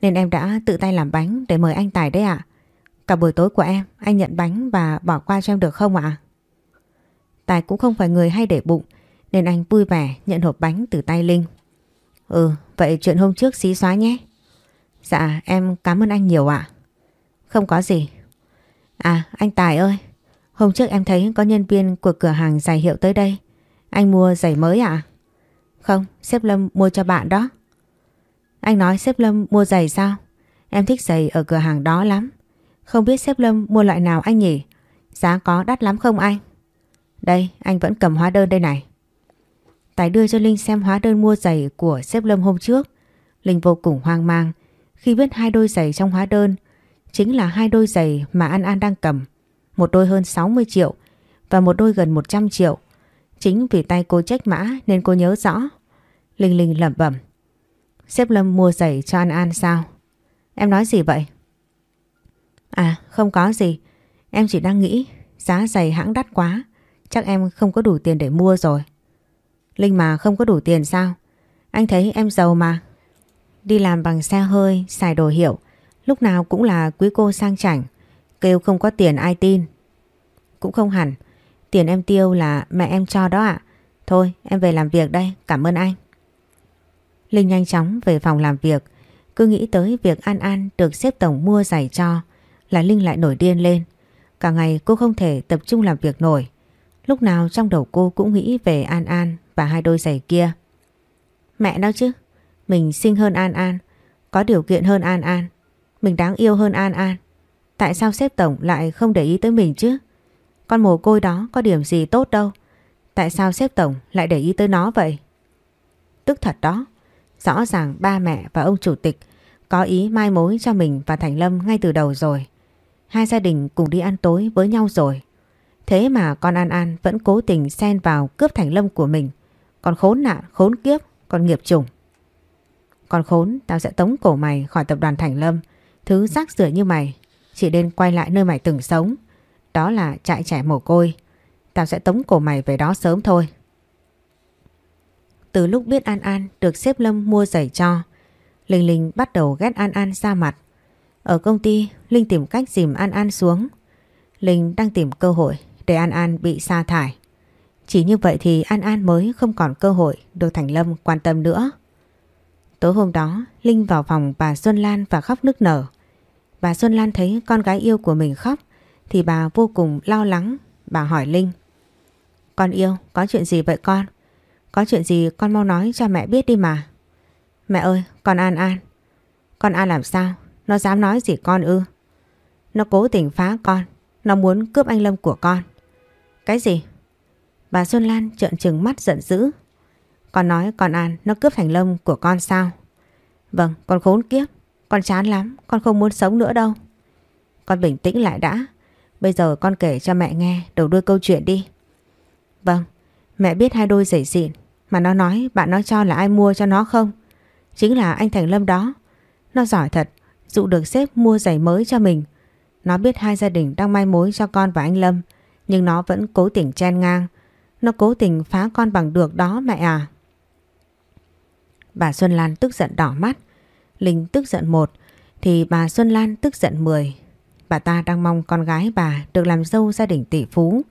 Nên em đã tự tay làm bánh để mời anh Tài đấy ạ. Cả buổi tối của em, anh nhận bánh và bỏ qua cho em được không ạ? Tài cũng không phải người hay để bụng, nên anh vui vẻ nhận hộp bánh từ tay Linh. Ừ, vậy chuyện hôm trước xí xóa nhé. Dạ, em cảm ơn anh nhiều ạ. Không có gì. À, anh Tài ơi, hôm trước em thấy có nhân viên của cửa hàng giải hiệu tới đây. Anh mua giày mới à? Không, sếp Lâm mua cho bạn đó. Anh nói sếp Lâm mua giày sao? Em thích giày ở cửa hàng đó lắm. Không biết sếp Lâm mua loại nào anh nhỉ? Giá có đắt lắm không anh? Đây, anh vẫn cầm hóa đơn đây này. Tài đưa cho Linh xem hóa đơn mua giày của sếp Lâm hôm trước. Linh vô cùng hoang mang khi biết hai đôi giày trong hóa đơn chính là hai đôi giày mà An An đang cầm. Một đôi hơn 60 triệu và một đôi gần 100 triệu. Chính vì tay cô trách mã nên cô nhớ rõ. Linh Linh lẩm bẩm. Sếp Lâm mua giày cho An An sao? Em nói gì vậy? À không có gì. Em chỉ đang nghĩ giá giày hãng đắt quá. Chắc em không có đủ tiền để mua rồi. Linh mà không có đủ tiền sao? Anh thấy em giàu mà. Đi làm bằng xe hơi, xài đồ hiệu. Lúc nào cũng là quý cô sang chảnh. Kêu không có tiền ai tin. Cũng không hẳn. Tiền em tiêu là mẹ em cho đó ạ. Thôi em về làm việc đây, cảm ơn anh. Linh nhanh chóng về phòng làm việc. Cứ nghĩ tới việc An An được xếp tổng mua giày cho là Linh lại nổi điên lên. Cả ngày cô không thể tập trung làm việc nổi. Lúc nào trong đầu cô cũng nghĩ về An An và hai đôi giày kia. Mẹ nó chứ, mình xinh hơn An An, có điều kiện hơn An An, mình đáng yêu hơn An An. Tại sao xếp tổng lại không để ý tới mình chứ? Con mồ côi đó có điểm gì tốt đâu. Tại sao xếp tổng lại để ý tới nó vậy? Tức thật đó. Rõ ràng ba mẹ và ông chủ tịch có ý mai mối cho mình và Thành Lâm ngay từ đầu rồi. Hai gia đình cùng đi ăn tối với nhau rồi. Thế mà con An An vẫn cố tình xen vào cướp Thành Lâm của mình. Còn khốn nạn, khốn kiếp, còn nghiệp chủng. Còn khốn, tao sẽ tống cổ mày khỏi tập đoàn Thành Lâm. Thứ rác rưởi như mày, chỉ nên quay lại nơi mày từng sống. Đó là trại trẻ mồ côi. Tao sẽ tống cổ mày về đó sớm thôi. Từ lúc biết An An được xếp Lâm mua giày cho, Linh Linh bắt đầu ghét An An ra mặt. Ở công ty, Linh tìm cách dìm An An xuống. Linh đang tìm cơ hội để An An bị sa thải. Chỉ như vậy thì An An mới không còn cơ hội được Thành Lâm quan tâm nữa. Tối hôm đó, Linh vào phòng bà Xuân Lan và khóc nức nở. Bà Xuân Lan thấy con gái yêu của mình khóc thì bà vô cùng lo lắng. Bà hỏi Linh. Con yêu, có chuyện gì vậy con? Có chuyện gì con mau nói cho mẹ biết đi mà. Mẹ ơi, con An An. Con An làm sao? Nó dám nói gì con ư? Nó cố tình phá con. Nó muốn cướp anh Lâm của con. Cái gì? Bà Xuân Lan trợn trừng mắt giận dữ. Con nói con An nó cướp Thành Lâm của con sao? Vâng, con khốn kiếp. Con chán lắm, con không muốn sống nữa đâu. Con bình tĩnh lại đã. Bây giờ con kể cho mẹ nghe đầu đuôi câu chuyện đi. Vâng, mẹ biết hai đôi giày xịn mà nó nói bạn nó cho là ai mua cho nó không? Chính là anh Thành Lâm đó. Nó giỏi thật, dụ được sếp mua giày mới cho mình. Nó biết hai gia đình đang mai mối cho con và anh Lâm, nhưng nó vẫn cố tình chen ngang. Nó cố tình phá con bằng được đó mẹ à. Bà Xuân Lan tức giận đỏ mắt. Linh tức giận một, thì bà Xuân Lan tức giận mười. Bà ta đang mong con gái bà được làm dâu gia đình tỷ phú.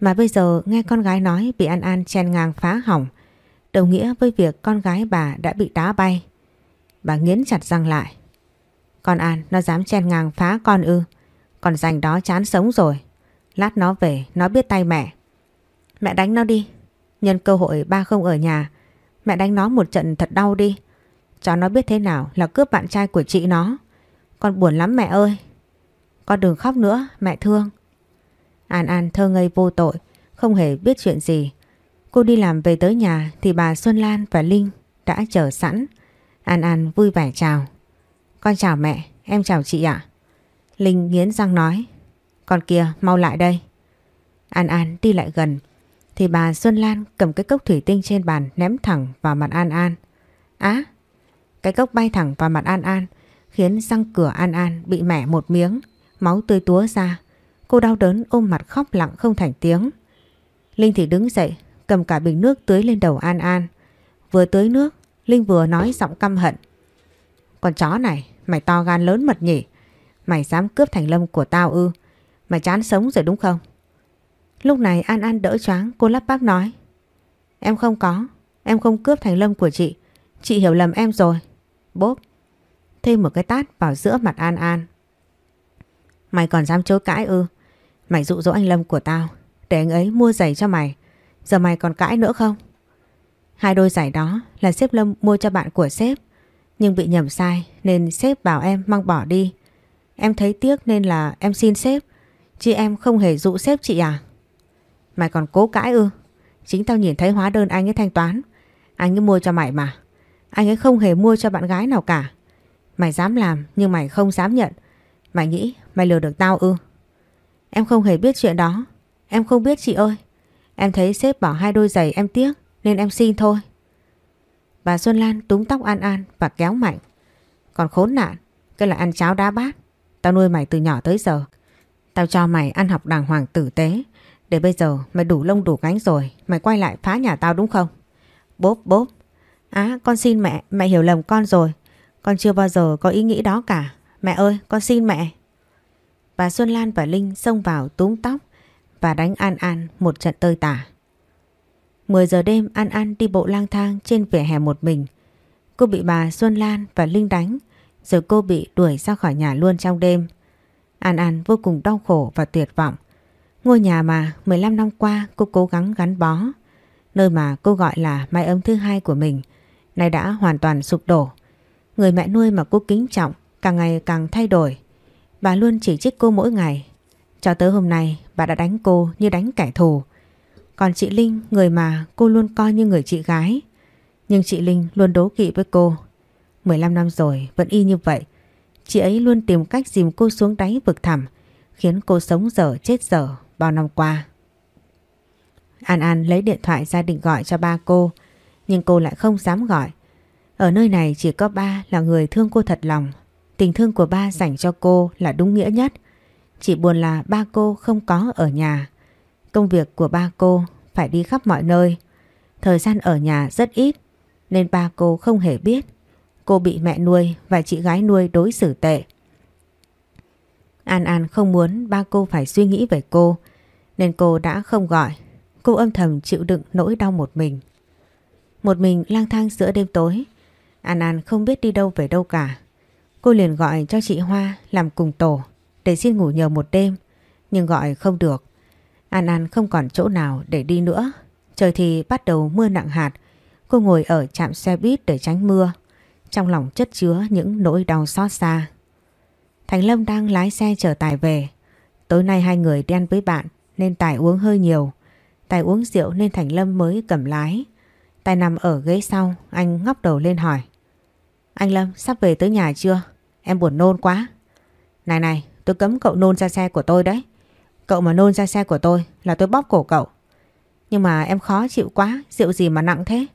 Mà bây giờ nghe con gái nói bị An An chen ngang phá hỏng, đồng nghĩa với việc con gái bà đã bị đá bay. Bà nghiến chặt răng lại. Con An nó dám chen ngang phá con ư. Còn dành đó chán sống rồi. Lát nó về nó biết tay mẹ. Mẹ đánh nó đi. Nhân cơ hội ba không ở nhà. Mẹ đánh nó một trận thật đau đi. Cho nó biết thế nào là cướp bạn trai của chị nó. Con buồn lắm mẹ ơi. Con đừng khóc nữa, mẹ thương. An An thơ ngây vô tội, không hề biết chuyện gì. Cô đi làm về tới nhà thì bà Xuân Lan và Linh đã chờ sẵn. An An vui vẻ chào. Con chào mẹ, em chào chị ạ. Linh nghiến răng nói. Con kia mau lại đây. An An đi lại gần. Thì bà Xuân Lan cầm cái cốc thủy tinh trên bàn ném thẳng vào mặt An An. Á! cái cốc bay thẳng vào mặt An An khiến răng cửa An An bị mẻ một miếng. Máu tươi túa ra. Cô đau đớn ôm mặt khóc lặng không thành tiếng. Linh thì đứng dậy cầm cả bình nước tưới lên đầu An An. Vừa tưới nước, Linh vừa nói giọng căm hận. Con chó này, mày to gan lớn mật nhỉ? Mày dám cướp thành lâm của tao ư? Mày chán sống rồi đúng không? Lúc này An An đỡ choáng, cô lắp bắp nói. Em không có, em không cướp thành lâm của chị. Chị hiểu lầm em rồi. Bốp. Thêm một cái tát vào giữa mặt An An. Mày còn dám chối cãi ư? Mày dụ dỗ anh Lâm của tao, để anh ấy mua giày cho mày. Giờ mày còn cãi nữa không? Hai đôi giày đó là sếp Lâm mua cho bạn của sếp. Nhưng bị nhầm sai nên sếp bảo em mang bỏ đi. Em thấy tiếc nên là em xin sếp. Chứ em không hề dụ sếp chị à? Mày còn cố cãi ư? Chính tao nhìn thấy hóa đơn anh ấy thanh toán. Anh ấy mua cho mày mà. Anh ấy không hề mua cho bạn gái nào cả. Mày dám làm nhưng mày không dám nhận. Mày nghĩ mày lừa được tao ư? Em không hề biết chuyện đó. Em không biết chị ơi. Em thấy sếp bỏ hai đôi giày em tiếc nên em xin thôi. Bà Xuân Lan túm tóc An An và kéo mạnh. Còn khốn nạn, Cái là ăn cháo đá bát. Tao nuôi mày từ nhỏ tới giờ. Tao cho mày ăn học đàng hoàng tử tế. Để bây giờ mày đủ lông đủ cánh rồi. Mày quay lại phá nhà tao đúng không? Bốp bốp. Á con xin mẹ, mẹ hiểu lầm con rồi. Con chưa bao giờ có ý nghĩ đó cả. Mẹ ơi, con xin mẹ. Bà Xuân Lan và Linh xông vào túm tóc và đánh An An một trận tơi tả. 10 giờ đêm, An An đi bộ lang thang trên vỉa hè một mình. Cô bị bà Xuân Lan và Linh đánh, rồi cô bị đuổi ra khỏi nhà luôn trong đêm. An An vô cùng đau khổ và tuyệt vọng. Ngôi nhà mà 15 năm qua cô cố gắng gắn bó. Nơi mà cô gọi là mái ấm thứ hai của mình, nay đã hoàn toàn sụp đổ. Người mẹ nuôi mà cô kính trọng càng ngày càng thay đổi. Bà luôn chỉ trích cô mỗi ngày. Cho tới hôm nay bà đã đánh cô như đánh kẻ thù. Còn chị Linh, người mà cô luôn coi như người chị gái. Nhưng chị Linh luôn đố kỵ với cô. 15 năm rồi vẫn y như vậy. Chị ấy luôn tìm cách dìm cô xuống đáy vực thẳm, khiến cô sống dở chết dở bao năm qua. An An lấy điện thoại ra định gọi cho ba cô, nhưng cô lại không dám gọi. Ở nơi này chỉ có ba là người thương cô thật lòng. Tình thương của ba dành cho cô là đúng nghĩa nhất. Chỉ buồn là ba cô không có ở nhà. Công việc của ba cô phải đi khắp mọi nơi. Thời gian ở nhà rất ít, nên ba cô không hề biết cô bị mẹ nuôi và chị gái nuôi đối xử tệ. An An không muốn ba cô phải suy nghĩ về cô, nên cô đã không gọi. Cô âm thầm chịu đựng nỗi đau một mình. Một mình lang thang giữa đêm tối. An An không biết đi đâu về đâu cả. Cô liền gọi cho chị Hoa làm cùng tổ để xin ngủ nhờ một đêm. Nhưng gọi không được. An An không còn chỗ nào để đi nữa. Trời thì bắt đầu mưa nặng hạt. Cô ngồi ở trạm xe buýt để tránh mưa. Trong lòng chất chứa những nỗi đau xót xa. Thành Lâm đang lái xe chở Tài về. Tối nay hai người đi ăn với bạn nên Tài uống hơi nhiều. Tài uống rượu nên Thành Lâm mới cầm lái. Tài nằm ở ghế sau, anh ngóc đầu lên hỏi. Anh Lâm, sắp về tới nhà chưa? Em buồn nôn quá. Này này, tôi cấm cậu nôn ra xe của tôi đấy. Cậu mà nôn ra xe của tôi là tôi bóp cổ cậu. Nhưng mà em khó chịu quá, rượu gì mà nặng thế?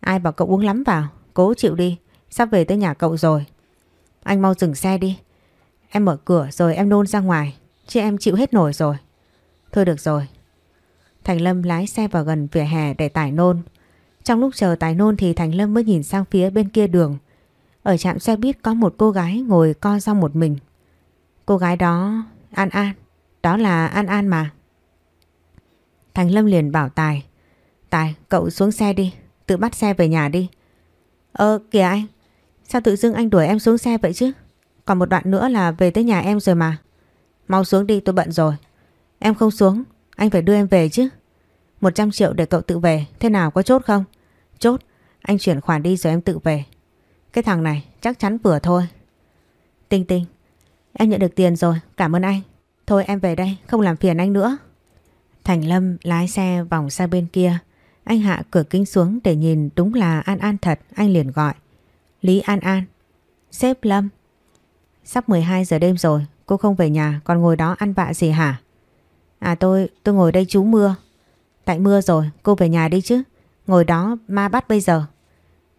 Ai bảo cậu uống lắm vào, cố chịu đi, sắp về tới nhà cậu rồi. Anh mau dừng xe đi. Em mở cửa rồi em nôn ra ngoài, chứ em chịu hết nổi rồi. Thôi được rồi. Thành Lâm lái xe vào gần vỉa hè để tải nôn. Trong lúc chờ tải nôn thì Thành Lâm mới nhìn sang phía bên kia đường. Ở trạm xe buýt có một cô gái ngồi co rong một mình. Cô gái đó... An An. Đó là An An mà. Thành Lâm liền bảo Tài. Tài, cậu xuống xe đi. Tự bắt xe về nhà đi. Ơ kìa anh. Sao tự dưng anh đuổi em xuống xe vậy chứ? Còn một đoạn nữa là về tới nhà em rồi mà. Mau xuống đi tôi bận rồi. Em không xuống. Anh phải đưa em về chứ. 100 triệu để cậu tự về. Thế nào có chốt không? Chốt. Anh chuyển khoản đi rồi em tự về. Cái thằng này chắc chắn vừa thôi. Tinh Tinh. Em nhận được tiền rồi. Cảm ơn anh. Thôi em về đây. Không làm phiền anh nữa. Thành Lâm lái xe vòng sang bên kia. Anh hạ cửa kính xuống để nhìn đúng là An An thật. Anh liền gọi. Lý An An. Sếp Lâm. Sắp 12 giờ đêm rồi. Cô không về nhà còn ngồi đó ăn vạ gì hả? À tôi, tôi ngồi đây trú mưa. Tại mưa rồi, cô về nhà đi chứ. Ngồi đó ma bắt bây giờ.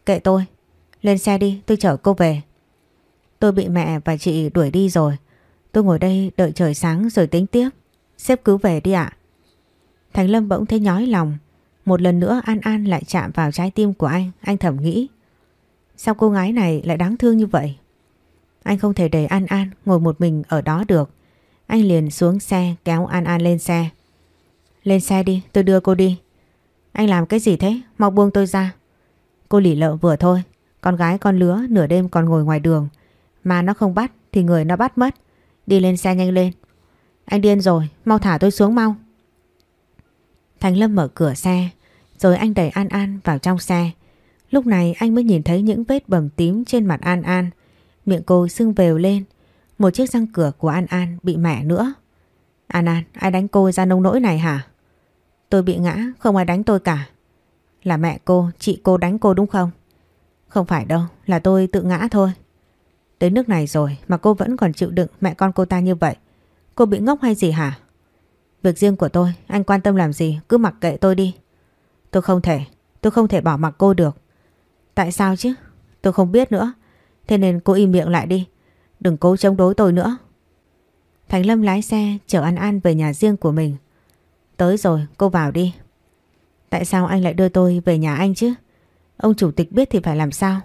Kệ tôi. Lên xe đi, tôi chở cô về. Tôi bị mẹ và chị đuổi đi rồi. Tôi ngồi đây đợi trời sáng rồi tính tiếp. Sếp cứu về đi ạ. Thành Lâm bỗng thấy nhói lòng. Một lần nữa An An lại chạm vào trái tim của anh. Anh thầm nghĩ. Sao cô gái này lại đáng thương như vậy? Anh không thể để An An ngồi một mình ở đó được. Anh liền xuống xe kéo An An lên xe. Lên xe đi, tôi đưa cô đi. Anh làm cái gì thế? Mau buông tôi ra. Cô lỉ lợ vừa thôi. Con gái con lứa nửa đêm còn ngồi ngoài đường. Mà nó không bắt thì người nó bắt mất. Đi lên xe nhanh lên. Anh điên rồi, mau thả tôi xuống mau. Thành Lâm mở cửa xe, rồi anh đẩy An An vào trong xe. Lúc này anh mới nhìn thấy những vết bầm tím trên mặt An An. Miệng cô sưng vều lên. Một chiếc răng cửa của An An bị mẻ nữa. An An, ai đánh cô ra nông nỗi này hả? Tôi bị ngã, không ai đánh tôi cả. Là mẹ cô, chị cô đánh cô đúng không? Không phải đâu, là tôi tự ngã thôi. Tới nước này rồi mà cô vẫn còn chịu đựng mẹ con cô ta như vậy. Cô bị ngốc hay gì hả? Việc riêng của tôi, anh quan tâm làm gì, cứ mặc kệ tôi đi. Tôi không thể, tôi không thể bỏ mặc cô được. Tại sao chứ? Tôi không biết nữa. Thế nên cô im miệng lại đi. Đừng cố chống đối tôi nữa. Thành Lâm lái xe chở An An về nhà riêng của mình. Tới rồi, cô vào đi. Tại sao anh lại đưa tôi về nhà anh chứ? Ông chủ tịch biết thì phải làm sao?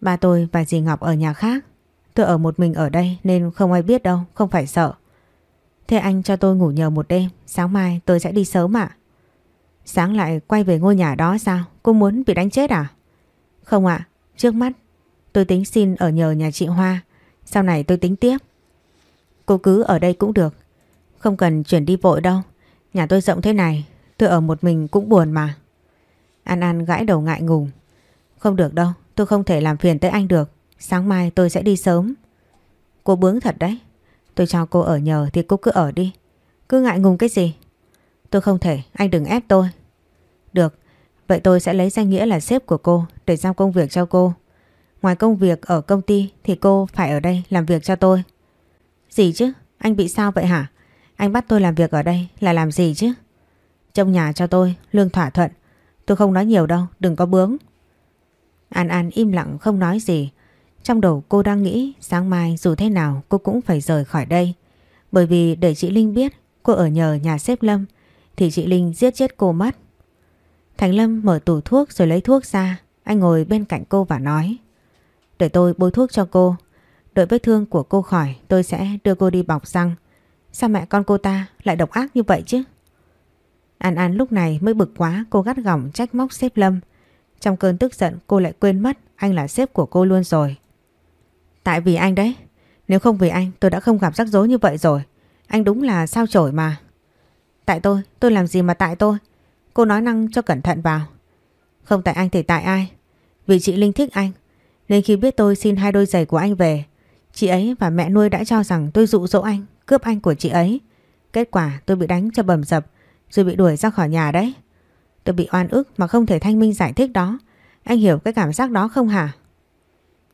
Ba tôi và dì Ngọc ở nhà khác. Tôi ở một mình ở đây nên không ai biết đâu, không phải sợ. Thế anh cho tôi ngủ nhờ một đêm, sáng mai tôi sẽ đi sớm ạ. Sáng lại quay về ngôi nhà đó sao? Cô muốn bị đánh chết à? Không ạ, trước mắt tôi tính xin ở nhờ nhà chị Hoa. Sau này tôi tính tiếp. Cô cứ ở đây cũng được. Không cần chuyển đi vội đâu. Nhà tôi rộng thế này, tôi ở một mình cũng buồn mà. An An gãi đầu ngại ngùng. Không được đâu, tôi không thể làm phiền tới anh được. Sáng mai tôi sẽ đi sớm. Cô bướng thật đấy. Tôi cho cô ở nhờ thì cô cứ ở đi. Cứ ngại ngùng cái gì? Tôi không thể, anh đừng ép tôi. Được, vậy tôi sẽ lấy danh nghĩa là sếp của cô để giao công việc cho cô. Ngoài công việc ở công ty thì cô phải ở đây làm việc cho tôi. Gì chứ? Anh bị sao vậy hả? Anh bắt tôi làm việc ở đây là làm gì chứ? Trong nhà cho tôi, lương thỏa thuận. Tôi không nói nhiều đâu, đừng có bướng. An An im lặng không nói gì. Trong đầu cô đang nghĩ sáng mai dù thế nào cô cũng phải rời khỏi đây. Bởi vì để chị Linh biết cô ở nhờ nhà xếp Lâm thì chị Linh giết chết cô mất. Thành Lâm mở tủ thuốc rồi lấy thuốc ra. Anh ngồi bên cạnh cô và nói Để tôi bôi thuốc cho cô. Đợi vết thương của cô khỏi tôi sẽ đưa cô đi bọc răng. Sao mẹ con cô ta lại độc ác như vậy chứ? An An lúc này mới bực quá cô gắt gỏng trách móc sếp Lâm. Trong cơn tức giận cô lại quên mất anh là sếp của cô luôn rồi. Tại vì anh đấy. Nếu không vì anh tôi đã không gặp rắc rối như vậy rồi. Anh đúng là sao chổi mà. Tại tôi, tôi làm gì mà tại tôi? Cô nói năng cho cẩn thận vào. Không tại anh thì tại ai? Vì chị Linh thích anh. Nên khi biết tôi xin hai đôi giày của anh về, chị ấy và mẹ nuôi đã cho rằng tôi dụ dỗ anh, cướp anh của chị ấy. Kết quả tôi bị đánh cho bầm dập, rồi bị đuổi ra khỏi nhà đấy. Tôi bị oan ức mà không thể thanh minh giải thích đó. Anh hiểu cái cảm giác đó không hả?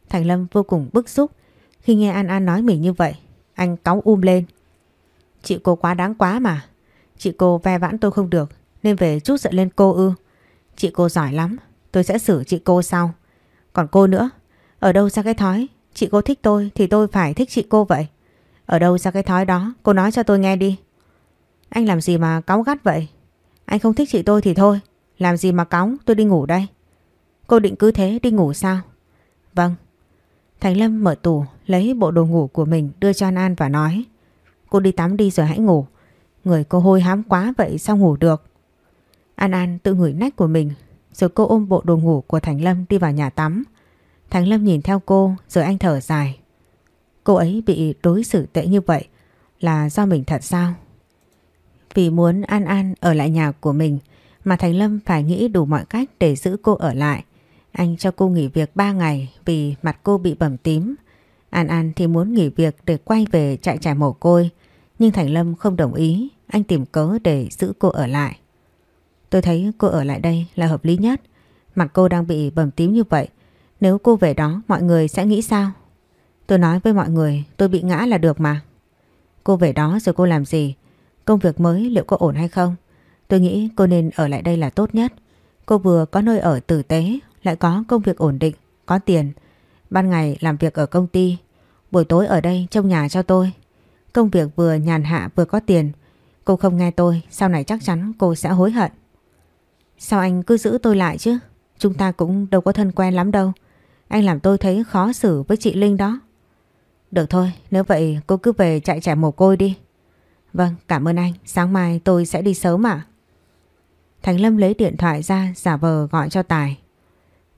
Thành Lâm vô cùng bức xúc khi nghe An An nói mình như vậy. Anh cáu um lên. Chị cô quá đáng quá mà. Chị cô ve vãn tôi không được, nên về chút giận lên cô ư. Chị cô giỏi lắm. Tôi sẽ xử chị cô sau. Còn cô nữa. Ở đâu ra cái thói Chị cô thích tôi thì tôi phải thích chị cô vậy. Ở đâu ra cái thói đó, Cô nói cho tôi nghe đi. Anh làm gì mà cáu gắt vậy? Anh không thích chị tôi thì thôi. Làm gì mà cáu tôi đi ngủ đây. Cô định cứ thế đi ngủ sao? Vâng. Thành Lâm mở tủ, lấy bộ đồ ngủ của mình đưa cho An An và nói, Cô đi tắm đi rồi hãy ngủ. Người cô hôi hám quá vậy sao ngủ được? An An tự ngửi nách của mình, rồi cô ôm bộ đồ ngủ của Thành Lâm đi vào nhà tắm. Thành Lâm nhìn theo cô, rồi anh thở dài. Cô ấy bị đối xử tệ như vậy là do mình thật sao? Vì muốn An An ở lại nhà của mình mà Thành Lâm phải nghĩ đủ mọi cách để giữ cô ở lại. Anh cho cô nghỉ việc 3 ngày vì mặt cô bị bầm tím. An An thì muốn nghỉ việc để quay về chạy trải mồ côi. Nhưng Thành Lâm không đồng ý, anh tìm cớ để giữ cô ở lại. Tôi thấy cô ở lại đây là hợp lý nhất. Mặt cô đang bị bầm tím như vậy. Nếu cô về đó mọi người sẽ nghĩ sao? Tôi nói với mọi người tôi bị ngã là được mà. Cô về đó rồi cô làm gì? Công việc mới liệu có ổn hay không? Tôi nghĩ cô nên ở lại đây là tốt nhất. Cô vừa có nơi ở tử tế, lại có công việc ổn định, có tiền. Ban ngày làm việc ở công ty, buổi tối ở đây trong nhà cho tôi. Công việc vừa nhàn hạ vừa có tiền. Cô không nghe tôi, sau này chắc chắn cô sẽ hối hận. Sao anh cứ giữ tôi lại chứ? Chúng ta cũng đâu có thân quen lắm đâu. Anh làm tôi thấy khó xử với chị Linh đó. Được thôi, nếu vậy cô cứ về chạy trẻ mồ côi đi. Vâng, cảm ơn anh. Sáng mai tôi sẽ đi sớm ạ. Thành Lâm lấy điện thoại ra giả vờ gọi cho Tài.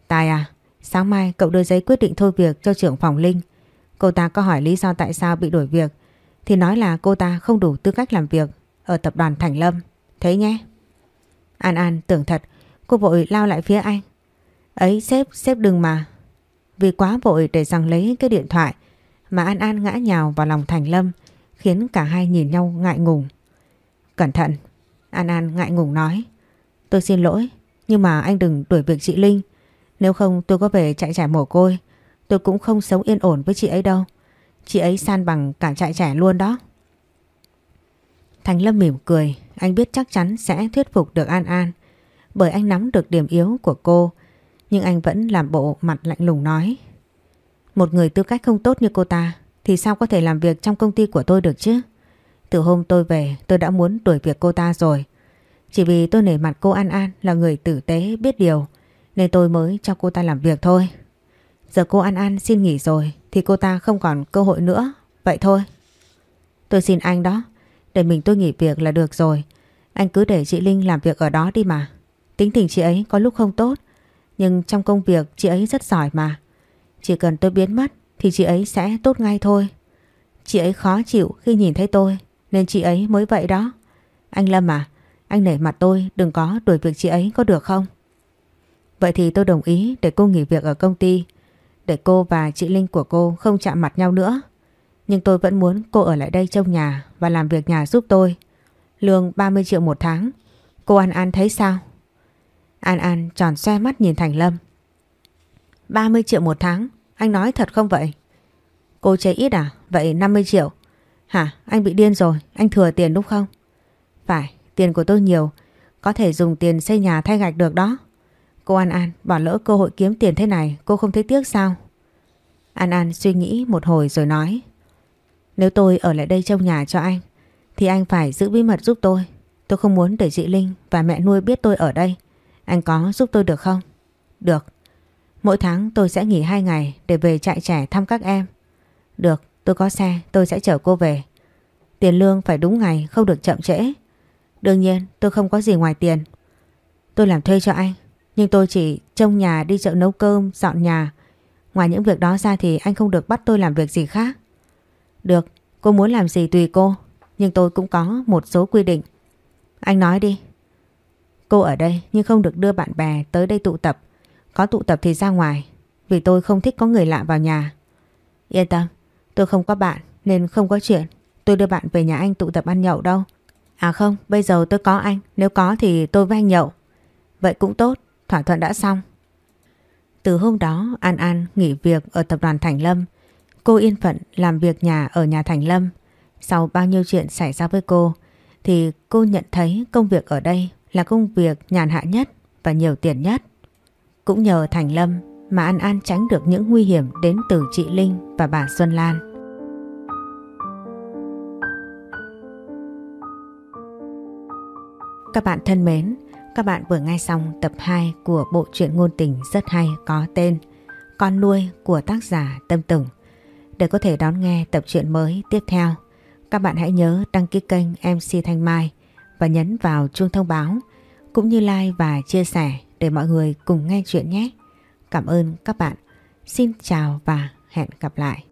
Tài à, sáng mai cậu đưa giấy quyết định thôi việc cho trưởng phòng Linh. Cô ta có hỏi lý do tại sao bị đuổi việc thì nói là cô ta không đủ tư cách làm việc ở tập đoàn Thành Lâm. Thế nhé. An An tưởng thật, cô vội lao lại phía anh. Ấy sếp, sếp đừng mà. Vì quá vội để rằng lấy cái điện thoại mà An An ngã nhào vào lòng Thành Lâm khiến cả hai nhìn nhau ngại ngùng. Cẩn thận, An An ngại ngùng nói. Tôi xin lỗi, nhưng mà anh đừng đuổi việc chị Linh. Nếu không tôi có về chạy trẻ mồ côi, tôi cũng không sống yên ổn với chị ấy đâu. Chị ấy san bằng cả trại trẻ luôn đó. Thành Lâm mỉm cười, anh biết chắc chắn sẽ thuyết phục được An An. Bởi anh nắm được điểm yếu của cô, nhưng anh vẫn làm bộ mặt lạnh lùng nói. Một người tư cách không tốt như cô ta thì sao có thể làm việc trong công ty của tôi được chứ? Từ hôm tôi về, tôi đã muốn đuổi việc cô ta rồi. Chỉ vì tôi nể mặt cô An An là người tử tế, biết điều, nên tôi mới cho cô ta làm việc thôi. Giờ cô An An xin nghỉ rồi, thì cô ta không còn cơ hội nữa. Vậy thôi. Tôi xin anh đó. Để mình tôi nghỉ việc là được rồi. Anh cứ để chị Linh làm việc ở đó đi mà. Tính tình chị ấy có lúc không tốt. Nhưng trong công việc chị ấy rất giỏi mà. Chỉ cần tôi biến mất thì chị ấy sẽ tốt ngay thôi. Chị ấy khó chịu khi nhìn thấy tôi nên chị ấy mới vậy đó. Anh Lâm à, anh nể mặt tôi đừng có đuổi việc chị ấy có được không? Vậy thì tôi đồng ý để cô nghỉ việc ở công ty. Để cô và chị Linh của cô không chạm mặt nhau nữa. Nhưng tôi vẫn muốn cô ở lại đây trong nhà và làm việc nhà giúp tôi. Lương 30 triệu một tháng. Cô An An thấy sao? An An tròn xoe mắt nhìn Thành Lâm. 30 triệu một tháng? Anh nói thật không vậy? Cô chế ít à? Vậy 50 triệu. Hả? Anh bị điên rồi. Anh thừa tiền đúng không? Phải, tiền của tôi nhiều. Có thể dùng tiền xây nhà thay gạch được đó. Cô An An, bỏ lỡ cơ hội kiếm tiền thế này, cô không thấy tiếc sao? An An suy nghĩ một hồi rồi nói. Nếu tôi ở lại đây trông nhà cho anh, thì anh phải giữ bí mật giúp tôi. Tôi không muốn để chị Linh và mẹ nuôi biết tôi ở đây. Anh có giúp tôi được không? Được. Mỗi tháng tôi sẽ nghỉ 2 ngày để về chạy trẻ thăm các em. Được, tôi có xe, tôi sẽ chở cô về. Tiền lương phải đúng ngày, không được chậm trễ. Đương nhiên, tôi không có gì ngoài tiền. Tôi làm thuê cho anh, nhưng tôi chỉ trông nhà đi chợ nấu cơm, dọn nhà. Ngoài những việc đó ra thì anh không được bắt tôi làm việc gì khác. Được, cô muốn làm gì tùy cô, nhưng tôi cũng có một số quy định. Anh nói đi. Cô ở đây nhưng không được đưa bạn bè tới đây tụ tập. Có tụ tập thì ra ngoài, vì tôi không thích có người lạ vào nhà. Yên tâm, tôi không có bạn nên không có chuyện. Tôi đưa bạn về nhà anh tụ tập ăn nhậu đâu. À không, bây giờ tôi có anh, nếu có thì tôi với anh nhậu. Vậy cũng tốt, thỏa thuận đã xong. Từ hôm đó An An nghỉ việc ở tập đoàn Thành Lâm. Cô yên phận làm việc nhà ở nhà Thành Lâm. Sau bao nhiêu chuyện xảy ra với cô thì cô nhận thấy công việc ở đây là công việc nhàn hạ nhất và nhiều tiền nhất. Cũng nhờ Thành Lâm mà An An tránh được những nguy hiểm đến từ chị Linh và bà Xuân Lan. Các bạn thân mến, các bạn vừa nghe xong tập 2 của bộ truyện ngôn tình rất hay có tên Con nuôi của tác giả Tâm Tửng. Để có thể đón nghe tập truyện mới tiếp theo, các bạn hãy nhớ đăng ký kênh MC Thanh Mai và nhấn vào chuông thông báo cũng như like và chia sẻ để mọi người cùng nghe chuyện nhé. Cảm ơn các bạn. Xin chào và hẹn gặp lại.